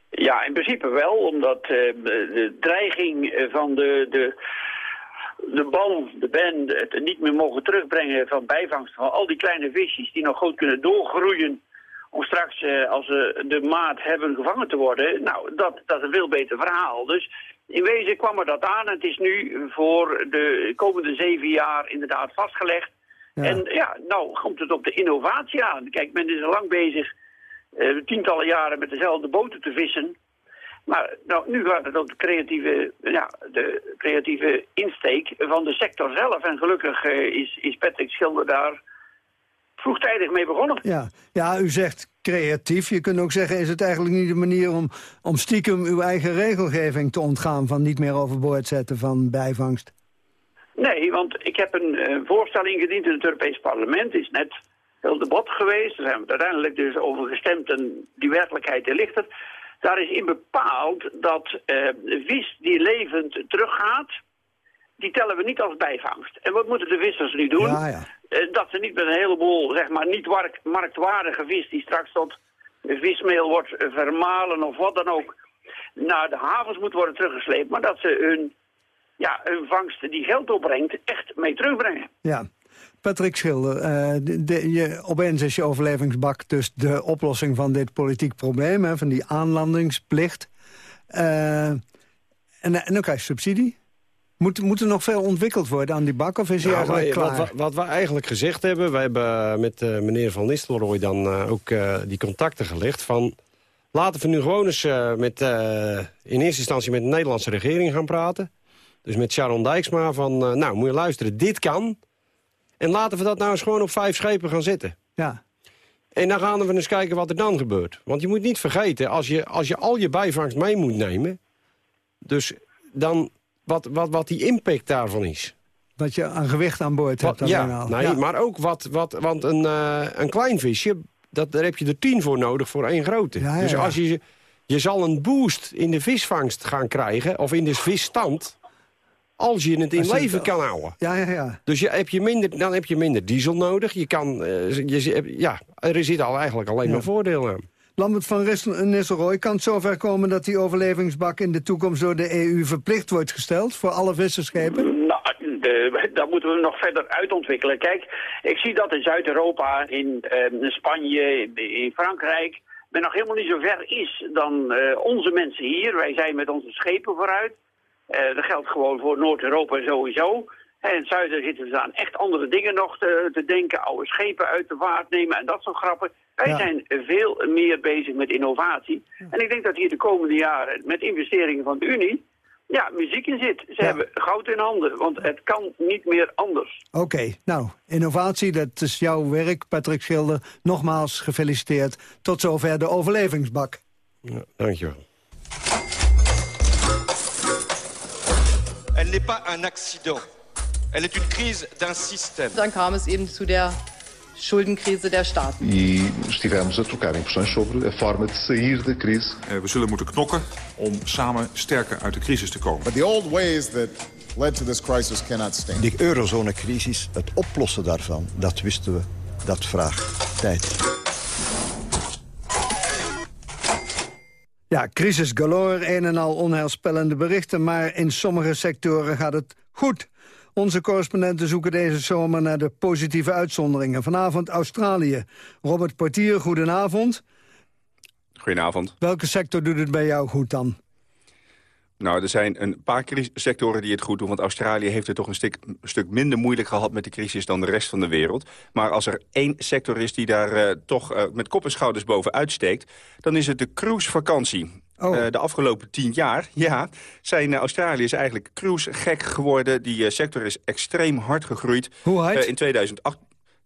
Ja, in principe wel, omdat eh, de dreiging van de, de, de ban, de ban, het niet meer mogen terugbrengen van bijvangst van al die kleine visjes die nog goed kunnen doorgroeien om straks, eh, als ze de maat hebben, gevangen te worden. Nou, dat, dat is een veel beter verhaal. Dus in wezen kwam er dat aan. Het is nu voor de komende zeven jaar inderdaad vastgelegd. En ja, nou komt het op de innovatie aan. Kijk, men is al lang bezig eh, tientallen jaren met dezelfde boten te vissen. Maar nou, nu gaat het om de creatieve, ja, de creatieve insteek van de sector zelf. En gelukkig eh, is, is Patrick Schilder daar vroegtijdig mee begonnen. Ja. ja, u zegt creatief. Je kunt ook zeggen, is het eigenlijk niet een manier om, om stiekem uw eigen regelgeving te ontgaan... van niet meer overboord zetten van bijvangst? Nee, want ik heb een voorstel ingediend in het Europees Parlement. is net heel debat geweest. Daar zijn we uiteindelijk dus over gestemd en die werkelijkheid ligt er. Daar is in bepaald dat eh, vis die levend teruggaat, die tellen we niet als bijvangst. En wat moeten de vissers nu doen? Ja, ja. Eh, dat ze niet met een heleboel, zeg maar, niet marktwaardige vis die straks tot vismeel wordt eh, vermalen of wat dan ook, naar de havens moet worden teruggesleept, maar dat ze hun, ja, hun vangst die geld opbrengt echt mee terugbrengen. Ja. Patrick Schilder, eh, de, je, opeens is je overlevingsbak dus de oplossing van dit politiek probleem... Hè, van die aanlandingsplicht. Eh, en, en dan krijg je subsidie. Moet, moet er nog veel ontwikkeld worden aan die bak of is hij Nou, eigenlijk klaar? wat, wat, wij eigenlijk gezegd hebben... wij hebben met eh, meneer Van Nistelrooy dan ook die contacten gelegd... van laten we nu gewoon eens met, in eerste instantie met de Nederlandse regering gaan praten. Dus met Sharon Dijksma van, nou moet je luisteren, dit kan. En laten we dat nou eens gewoon op vijf schepen gaan zetten. Ja. En dan gaan we eens kijken wat er dan gebeurt. Want je moet niet vergeten, als je, als je al je bijvangst mee moet nemen... dus dan wat, wat, wat die impact daarvan is. Dat je aan gewicht aan boord hebt. Wat- ja, nee, Ja. maar ook wat... wat want een, eh, een klein visje, dat, daar heb je er tien voor nodig voor één grote. Ja, ja, dus als je... Je zal een boost in de visvangst gaan krijgen, of in de visstand... als je het in het- leven kan houden. Ja, ja, ja. Dus je, heb je minder, dan heb je minder diesel nodig. Je kan, eh, je, ja, er zit al eigenlijk alleen maar voordeel aan. Lambert van Rissel- Nistelrooy, kan het zover komen dat die overlevingsbak in de toekomst door de EU verplicht wordt gesteld voor alle visserschepen? Nou, de, dat moeten we nog verder uitontwikkelen. Kijk, ik zie dat in Zuid-Europa, in eh, Spanje, in Frankrijk... men nog helemaal niet zo ver is dan eh, onze mensen hier. Wij zijn met onze schepen vooruit. Eh, dat geldt gewoon voor Noord-Europa sowieso. En in het zuiden zitten ze aan echt andere dingen nog te, te denken. Oude schepen uit de vaart nemen en dat soort grappen. Wij Ja. zijn veel meer bezig met innovatie. En ik denk dat hier de komende jaren met investeringen van de Unie... ja, muziek in zit. Ze hebben goud in handen, want het kan niet meer anders. Oké, nou, innovatie, dat is jouw werk, Patrick Schilder. Nogmaals gefeliciteerd. Tot zover de overlevingsbak. Ja, dankjewel. Elle n'est pas un accident. Elle est une crise d'un système. Dann kam es eben zu der Schuldenkrise der Staaten. E estivemos a trocar impressões sobre a forma de sair da crise. Eh, We zullen moeten knokken om samen sterker uit de crisis te komen. But the old ways that led to this crisis cannot stand. Die eurozonecrisis, het oplossen daarvan, dat wisten we. Dat vraagt tijd. Ja, crisis galore, een en al onheilspellende berichten... maar in sommige sectoren gaat het goed. Onze correspondenten zoeken deze zomer naar de positieve uitzonderingen. Vanavond Australië. Robert Portier, goedenavond. Goedenavond. Welke sector doet het bij jou goed dan? Nou, er zijn een paar sectoren die het goed doen... want Australië heeft het toch een stuk, minder moeilijk gehad met de crisis dan de rest van de wereld. Maar als er één sector is die daar eh, toch eh, met kop en schouders bovenuit steekt... dan is het de cruisevakantie. Eh, de afgelopen tien jaar, ja, zijn Australiërs eigenlijk cruise gek geworden. Die sector is extreem hard gegroeid. Hoe hard? In 2008...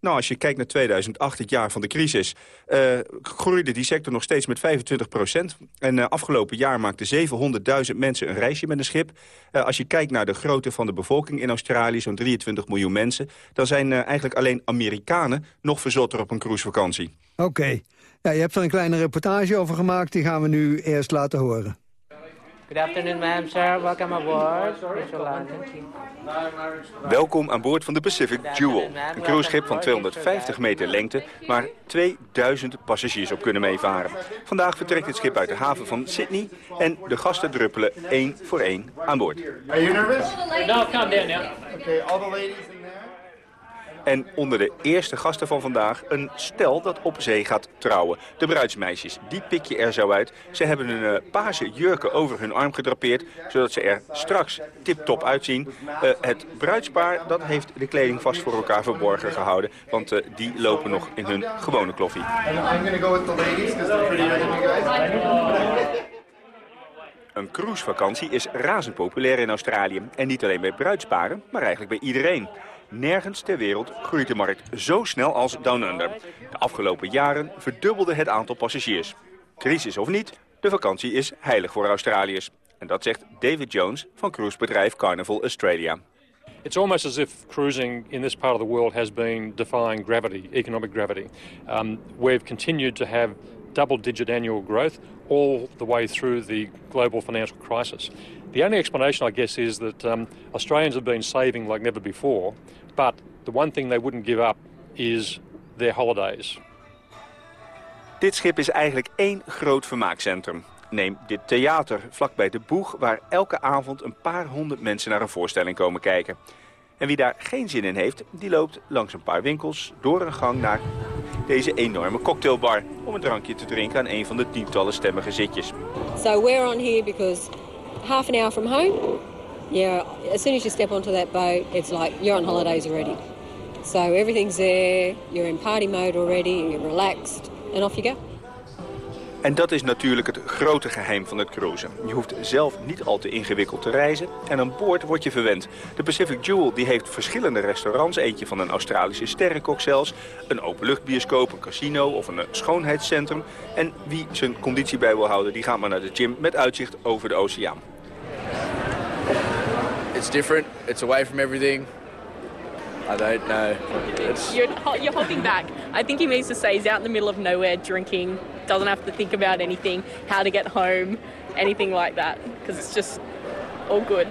Nou, als je kijkt naar 2008, het jaar van de crisis... Uh, groeide die sector nog steeds met 25 procent. En uh, afgelopen jaar maakten 700.000 mensen een reisje met een schip. Uh, als je kijkt naar de grootte van de bevolking in Australië... zo'n 23 miljoen mensen... dan zijn eigenlijk alleen Amerikanen nog verzotter op een cruisevakantie. Oké. Ja, je hebt er een kleine reportage over gemaakt. Die gaan we nu eerst laten horen. Good afternoon, ma'am, sir. Welcome aboard. Welkom aan boord van de Pacific Jewel. Een cruiseschip van 250 meter lengte, waar 2000 passagiers op kunnen meevaren. Vandaag vertrekt het schip uit de haven van Sydney en de gasten druppelen één voor één aan boord. Are you nervous? No, calm down now. Okay, all the ladies. En onder de eerste gasten van vandaag een stel dat op zee gaat trouwen. De bruidsmeisjes, die pik je er zo uit. Ze hebben een uh, paarse jurken over hun arm gedrapeerd... zodat ze er straks tip-top uitzien. Uh, het bruidspaar dat heeft de kleding vast voor elkaar verborgen gehouden... want uh, die lopen nog in hun gewone kloffie. Een cruisevakantie is razend populair in Australië. En niet alleen bij bruidsparen, maar eigenlijk bij iedereen. Nergens ter wereld groeit de markt zo snel als Down Under. De afgelopen jaren verdubbelde het aantal passagiers. Crisis of niet, de vakantie is heilig voor Australiërs. En dat zegt David Jones van cruisebedrijf Carnival Australia. It's almost as if cruising in this part of the world has been defying gravity, economic gravity. Um, we've continued to have double-digit annual growth all the way through the global financial crisis. The only explanation, I guess, is that um, Australians have been saving like never before, but the one thing they wouldn't give up is their holidays. Dit schip is eigenlijk één groot vermaakcentrum. Neem dit theater vlakbij de boeg waar elke avond een paar honderd mensen naar een voorstelling komen kijken. En wie daar geen zin in heeft, die loopt langs een paar winkels door een gang naar deze enorme cocktailbar om een drankje te drinken aan een van de tientallen stemmige zitjes. So we're on here because half an hour from home, yeah, as soon as you step onto that boat, it's like you're on holidays already. So everything's there, you're in party mode already, you're relaxed, and off you go. En dat is natuurlijk het grote geheim van het cruisen. Je hoeft zelf niet al te ingewikkeld te reizen en aan boord word je verwend. De Pacific Jewel die heeft verschillende restaurants. Eentje van een Australische sterrenkok zelfs. Een openluchtbioscoop, een casino of een schoonheidscentrum. En wie zijn conditie bij wil houden, die gaat maar naar de gym met uitzicht over de oceaan. It's different. It's away from everything. I don't know. It's You're, you're holding back. I think he means to say he's out in the middle of nowhere drinking, doesn't have to think about anything, how to get home, anything like that. Because it's just all good.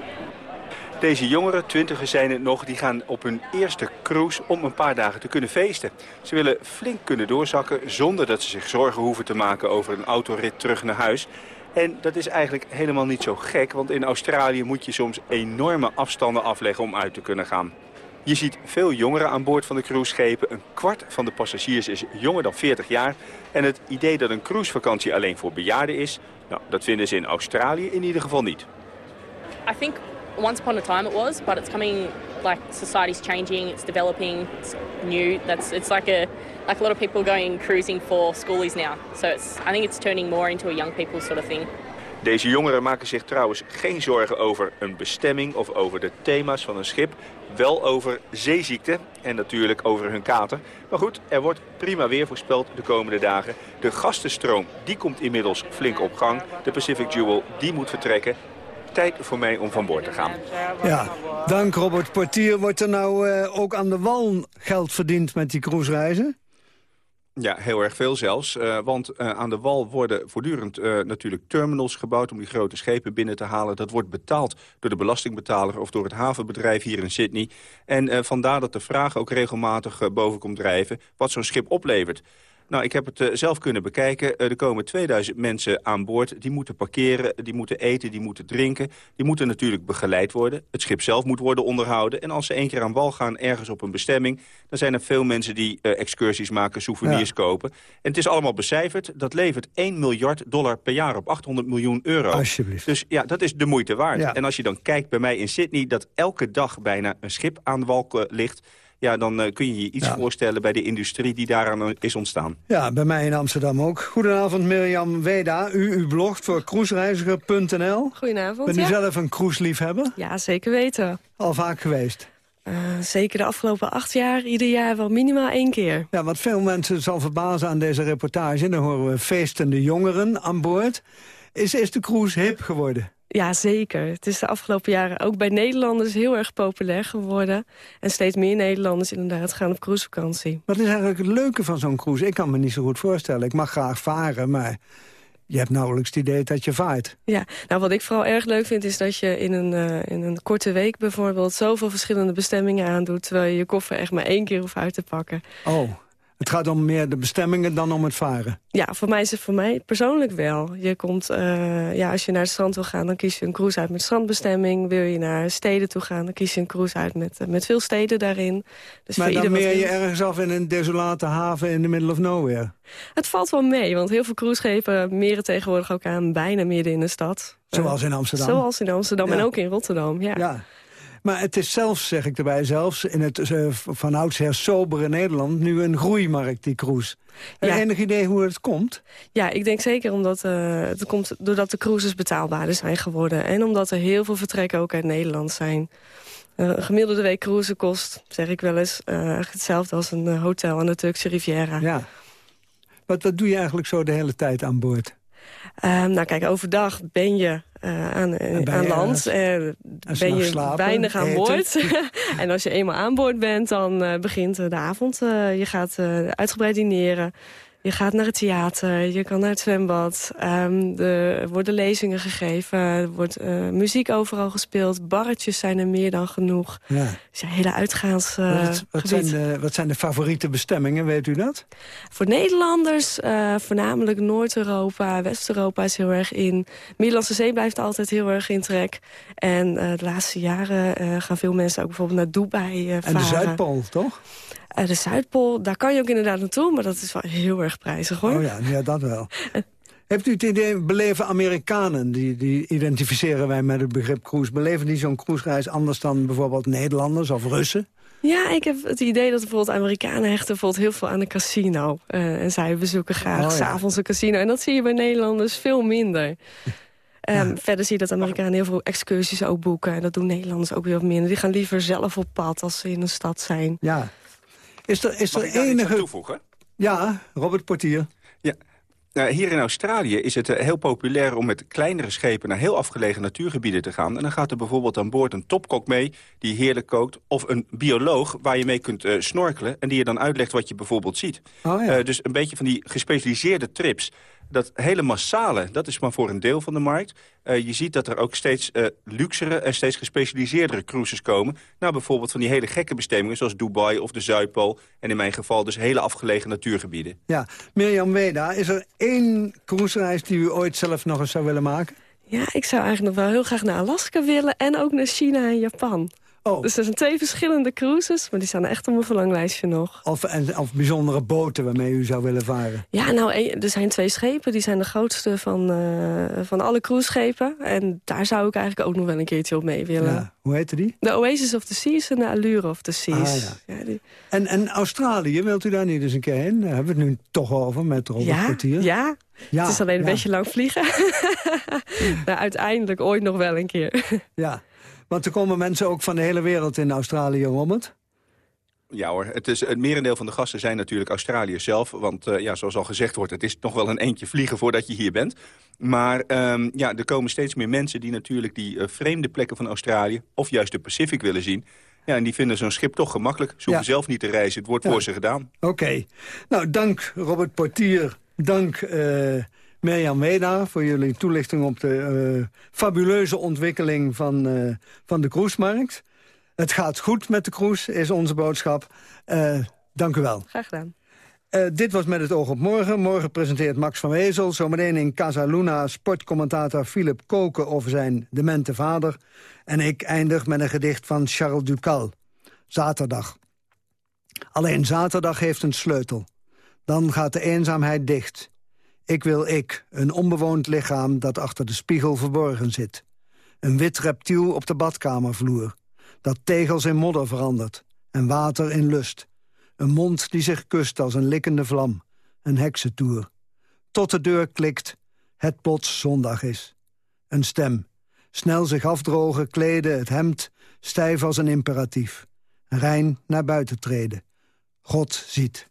Deze jongeren, twintigers zijn het nog, die gaan op hun eerste cruise om een paar dagen te kunnen feesten. Ze willen flink kunnen doorzakken zonder dat ze zich zorgen hoeven te maken over een autorit terug naar huis. En dat is eigenlijk helemaal niet zo gek, want in Australië moet je soms enorme afstanden afleggen om uit te kunnen gaan. Je ziet veel jongeren aan boord van de cruiseschepen. Een kwart van de passagiers is jonger dan 40 jaar. En het idee dat een cruisevakantie alleen voor bejaarden is... Nou, dat vinden ze in Australië in ieder geval niet. I think once upon a time it was, but it's coming like society's changing, it's developing, it's new. That's it's like a like a lot of people going cruising for schoolies now. So it's I think it's turning more into a young people sort of thing. Deze jongeren maken zich trouwens geen zorgen over een bestemming of over de thema's van een schip. Wel over zeeziekte en natuurlijk over hun kater. Maar goed, er wordt prima weer voorspeld de komende dagen. De gastenstroom die komt inmiddels flink op gang. De Pacific Jewel die moet vertrekken. Tijd voor mij om van boord te gaan. Ja, dank Robert Portier. Wordt er nou eh, ook aan de wal geld verdiend met die cruisereizen? Ja, heel erg veel zelfs. Eh, want eh, aan de wal worden voortdurend eh, natuurlijk terminals gebouwd... om die grote schepen binnen te halen. Dat wordt betaald door de belastingbetaler of door het havenbedrijf hier in Sydney. En vandaar dat de vraag ook regelmatig boven komt drijven... wat zo'n schip oplevert. Nou, ik heb het zelf kunnen bekijken. er komen 2000 mensen aan boord. Die moeten parkeren, die moeten eten, die moeten drinken. Die moeten natuurlijk begeleid worden. Het schip zelf moet worden onderhouden. En als ze één keer aan wal gaan ergens op een bestemming... dan zijn er veel mensen die uh, excursies maken, souvenirs ja. kopen. En het is allemaal becijferd. Dat levert 1 miljard dollar per jaar op. 800 miljoen euro. Alsjeblieft. Dus ja, dat is de moeite waard. Ja. En als je dan kijkt bij mij in Sydney... dat elke dag bijna een schip aan de wal ligt ja, dan uh, kun je je iets ja. voorstellen bij de industrie die daaraan is ontstaan. Ja, bij mij in Amsterdam ook. Goedenavond Mirjam Weda. U, u blogt voor cruisereiziger.nl. Goedenavond, Ben u ja. zelf een cruiseliefhebber? Ja, zeker weten. Al vaak geweest? Uh, zeker de afgelopen acht jaar, ieder jaar wel minimaal één keer. Ja, wat veel mensen zal verbazen aan deze reportage... dan horen we feestende jongeren aan boord. Is, is de cruise hip geworden? Ja, zeker. Het is de afgelopen jaren ook bij Nederlanders heel erg populair geworden. En steeds meer Nederlanders inderdaad gaan op cruisevakantie. Wat is eigenlijk het leuke van zo'n cruise? Ik kan me niet zo goed voorstellen. Ik mag graag varen, maar je hebt nauwelijks het idee dat je vaart. Ja, nou wat ik vooral erg leuk vind is dat je in een, uh, in een korte week bijvoorbeeld... zoveel verschillende bestemmingen aandoet... terwijl je je koffer echt maar één keer hoeft uit te pakken. Oh, het gaat om meer de bestemmingen dan om het varen. Ja, voor mij is het voor mij persoonlijk wel. Je komt, uh, ja, als je naar het strand wil gaan, dan kies je een cruise uit met strandbestemming. Wil je naar steden toe gaan, dan kies je een cruise uit met, uh, met veel steden daarin. Dus maar dan meer je ergens af in een desolate haven in the middle of nowhere? Het valt wel mee, want heel veel cruiseschepen meren tegenwoordig ook aan bijna midden in de stad. Zoals in Amsterdam? Zoals in Amsterdam ja. en ook in Rotterdam, ja. ja. Maar het is zelfs, zeg ik erbij, zelfs in het uh, van oudsher sobere Nederland... nu een groeimarkt, die cruise. Heb je enig idee hoe het komt? Ja, ik denk zeker omdat uh, het komt doordat de cruises betaalbaarder zijn geworden. En omdat er heel veel vertrekken ook uit Nederland zijn. Uh, een gemiddelde week cruisen kost, zeg ik wel eens, hetzelfde als een hotel aan de Turkse Riviera. Ja. Wat, wat doe je eigenlijk zo de hele tijd aan boord? Uh, nou kijk, overdag ben je uh, aan, uh, aan land. ben je slapen, weinig aan boord. en als je eenmaal aan boord bent, dan begint de avond. je gaat uitgebreid dineren. Je gaat naar het theater, je kan naar het zwembad. Um, er worden lezingen gegeven, er wordt uh, muziek overal gespeeld. Barretjes zijn er meer dan genoeg. Ja. Dus ja, hele uitgaans uh, wat, wat, zijn de, wat zijn de favoriete bestemmingen, weet u dat? Voor Nederlanders uh, voornamelijk Noord-Europa, West-Europa is heel erg in. Middellandse Zee blijft altijd heel erg in trek. En de laatste jaren gaan veel mensen ook bijvoorbeeld naar Dubai en varen. En de Zuidpool, toch? Uh, de Zuidpool, daar kan je ook inderdaad naartoe, maar dat is wel heel erg prijzig hoor. Oh ja, ja dat wel. Heeft u het idee, beleven Amerikanen, die, die identificeren wij met het begrip cruise... beleven die zo'n cruisereis anders dan bijvoorbeeld Nederlanders of Russen? Ja, ik heb het idee dat bijvoorbeeld Amerikanen hechten bijvoorbeeld heel veel aan een casino. Eh, en zij bezoeken graag Oh, ja. s'avonds een casino. En dat zie je bij Nederlanders veel minder. Ehm, Verder zie je dat Amerikanen heel veel excursies ook boeken. En dat doen Nederlanders ook weer wat minder. Die gaan liever zelf op pad als ze in een stad zijn. Ja. Is er, is Mag er ik enige... toevoegen? Ja, Robert Portier. Ja. Nou, hier in Australië is het eh, heel populair om met kleinere schepen naar heel afgelegen natuurgebieden te gaan. En dan gaat er bijvoorbeeld aan boord een topkok mee die heerlijk kookt. Of een bioloog waar je mee kunt eh, snorkelen en die je dan uitlegt wat je bijvoorbeeld ziet. Oh, ja. Eh, dus een beetje van die gespecialiseerde trips. Dat hele massale, dat is maar voor een deel van de markt. Eh, je ziet dat er ook steeds eh, luxere en steeds gespecialiseerdere cruises komen. Nou, bijvoorbeeld van die hele gekke bestemmingen zoals Dubai of de Zuidpool. En in mijn geval dus hele afgelegen natuurgebieden. Ja, Mirjam Weda, is er één cruisereis die u ooit zelf nog eens zou willen maken? Ja, ik zou eigenlijk nog wel heel graag naar Alaska willen. En ook naar China en Japan. Oh. Dus er zijn twee verschillende cruises. Maar die staan echt op mijn verlanglijstje nog. Of, en, of bijzondere boten waarmee u zou willen varen? Ja, nou, er zijn twee schepen. Die zijn de grootste van, eh, van alle cruiseschepen. En daar zou ik eigenlijk ook nog wel een keertje op mee willen. Ja. Hoe heette die? De Oasis of the Seas en de Allure of the Seas. Ah, ja. die- En, en Australië, wilt u daar niet eens een keer heen? Daar hebben we het nu toch over met Robert ja, Portier. ja. Ja, het is alleen een beetje lang vliegen. maar uiteindelijk ooit nog wel een keer. Ja, want er komen mensen ook van de hele wereld in Australië, Robert. Ja hoor, het, is, het merendeel van de gasten zijn natuurlijk Australiërs zelf. Want eh, ja, zoals al gezegd wordt, het is nog wel een eentje vliegen voordat je hier bent. Maar ehm, ja, er komen steeds meer mensen die natuurlijk die eh, vreemde plekken van Australië... of juist de Pacific willen zien. Ja, en die vinden zo'n schip toch gemakkelijk. Ze hoeven Ja. zelf niet te reizen, het wordt Ja. voor ze gedaan. Oké. Nou, dank Robert Portier. Dank eh Mirjam Weda voor jullie toelichting op de eh, fabuleuze ontwikkeling van, eh, van de cruisemarkt. Het gaat goed met de cruise, is onze boodschap. Eh, dank u wel. Graag gedaan. Dit was Met het oog op morgen. Morgen presenteert Max van Wezel. Zometeen in Casa Luna sportcommentator Philip Koken over zijn demente vader. En ik eindig met een gedicht van Charles Ducal. Zaterdag. Alleen zaterdag heeft een sleutel. Dan gaat de eenzaamheid dicht. Ik wil ik, een onbewoond lichaam dat achter de spiegel verborgen zit. Een wit reptiel op de badkamervloer. Dat tegels in modder verandert en water in lust. Een mond die zich kust als een likkende vlam. Een heksentoer. Tot de deur klikt, het plots zondag is. Een stem. Snel zich afdrogen, kleden, het hemd, stijf als een imperatief. Rein naar buiten treden. God ziet.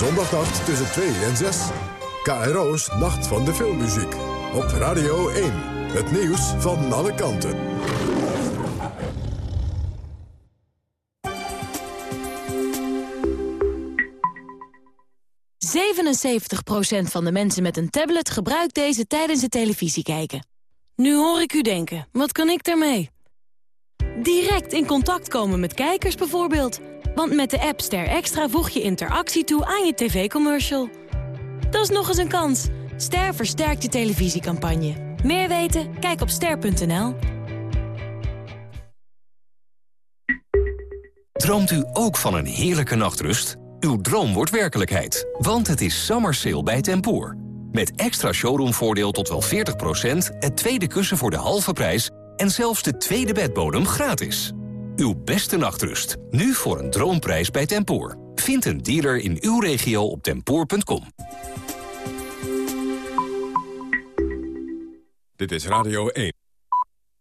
Zondagnacht tussen 2 en 6. KRO's Nacht van de Filmmuziek. Op Radio 1. Het nieuws van alle kanten. % van de mensen met een tablet gebruikt deze tijdens het televisie kijken. Nu hoor ik u denken, wat kan ik daarmee? Direct in contact komen met kijkers bijvoorbeeld. Want met de app Ster Extra voeg je interactie toe aan je tv-commercial. Dat is nog eens een kans. Ster versterkt je televisiecampagne. Meer weten? Kijk op ster.nl. Droomt u ook van een heerlijke nachtrust? Uw droom wordt werkelijkheid, want het is summer sale bij Tempoor. Met extra showroomvoordeel tot wel 40%, het tweede kussen voor de halve prijs... en zelfs de tweede bedbodem gratis. Uw beste nachtrust, nu voor een droomprijs bij Tempoor. Vind een dealer in uw regio op tempoor.com. Dit is Radio 1.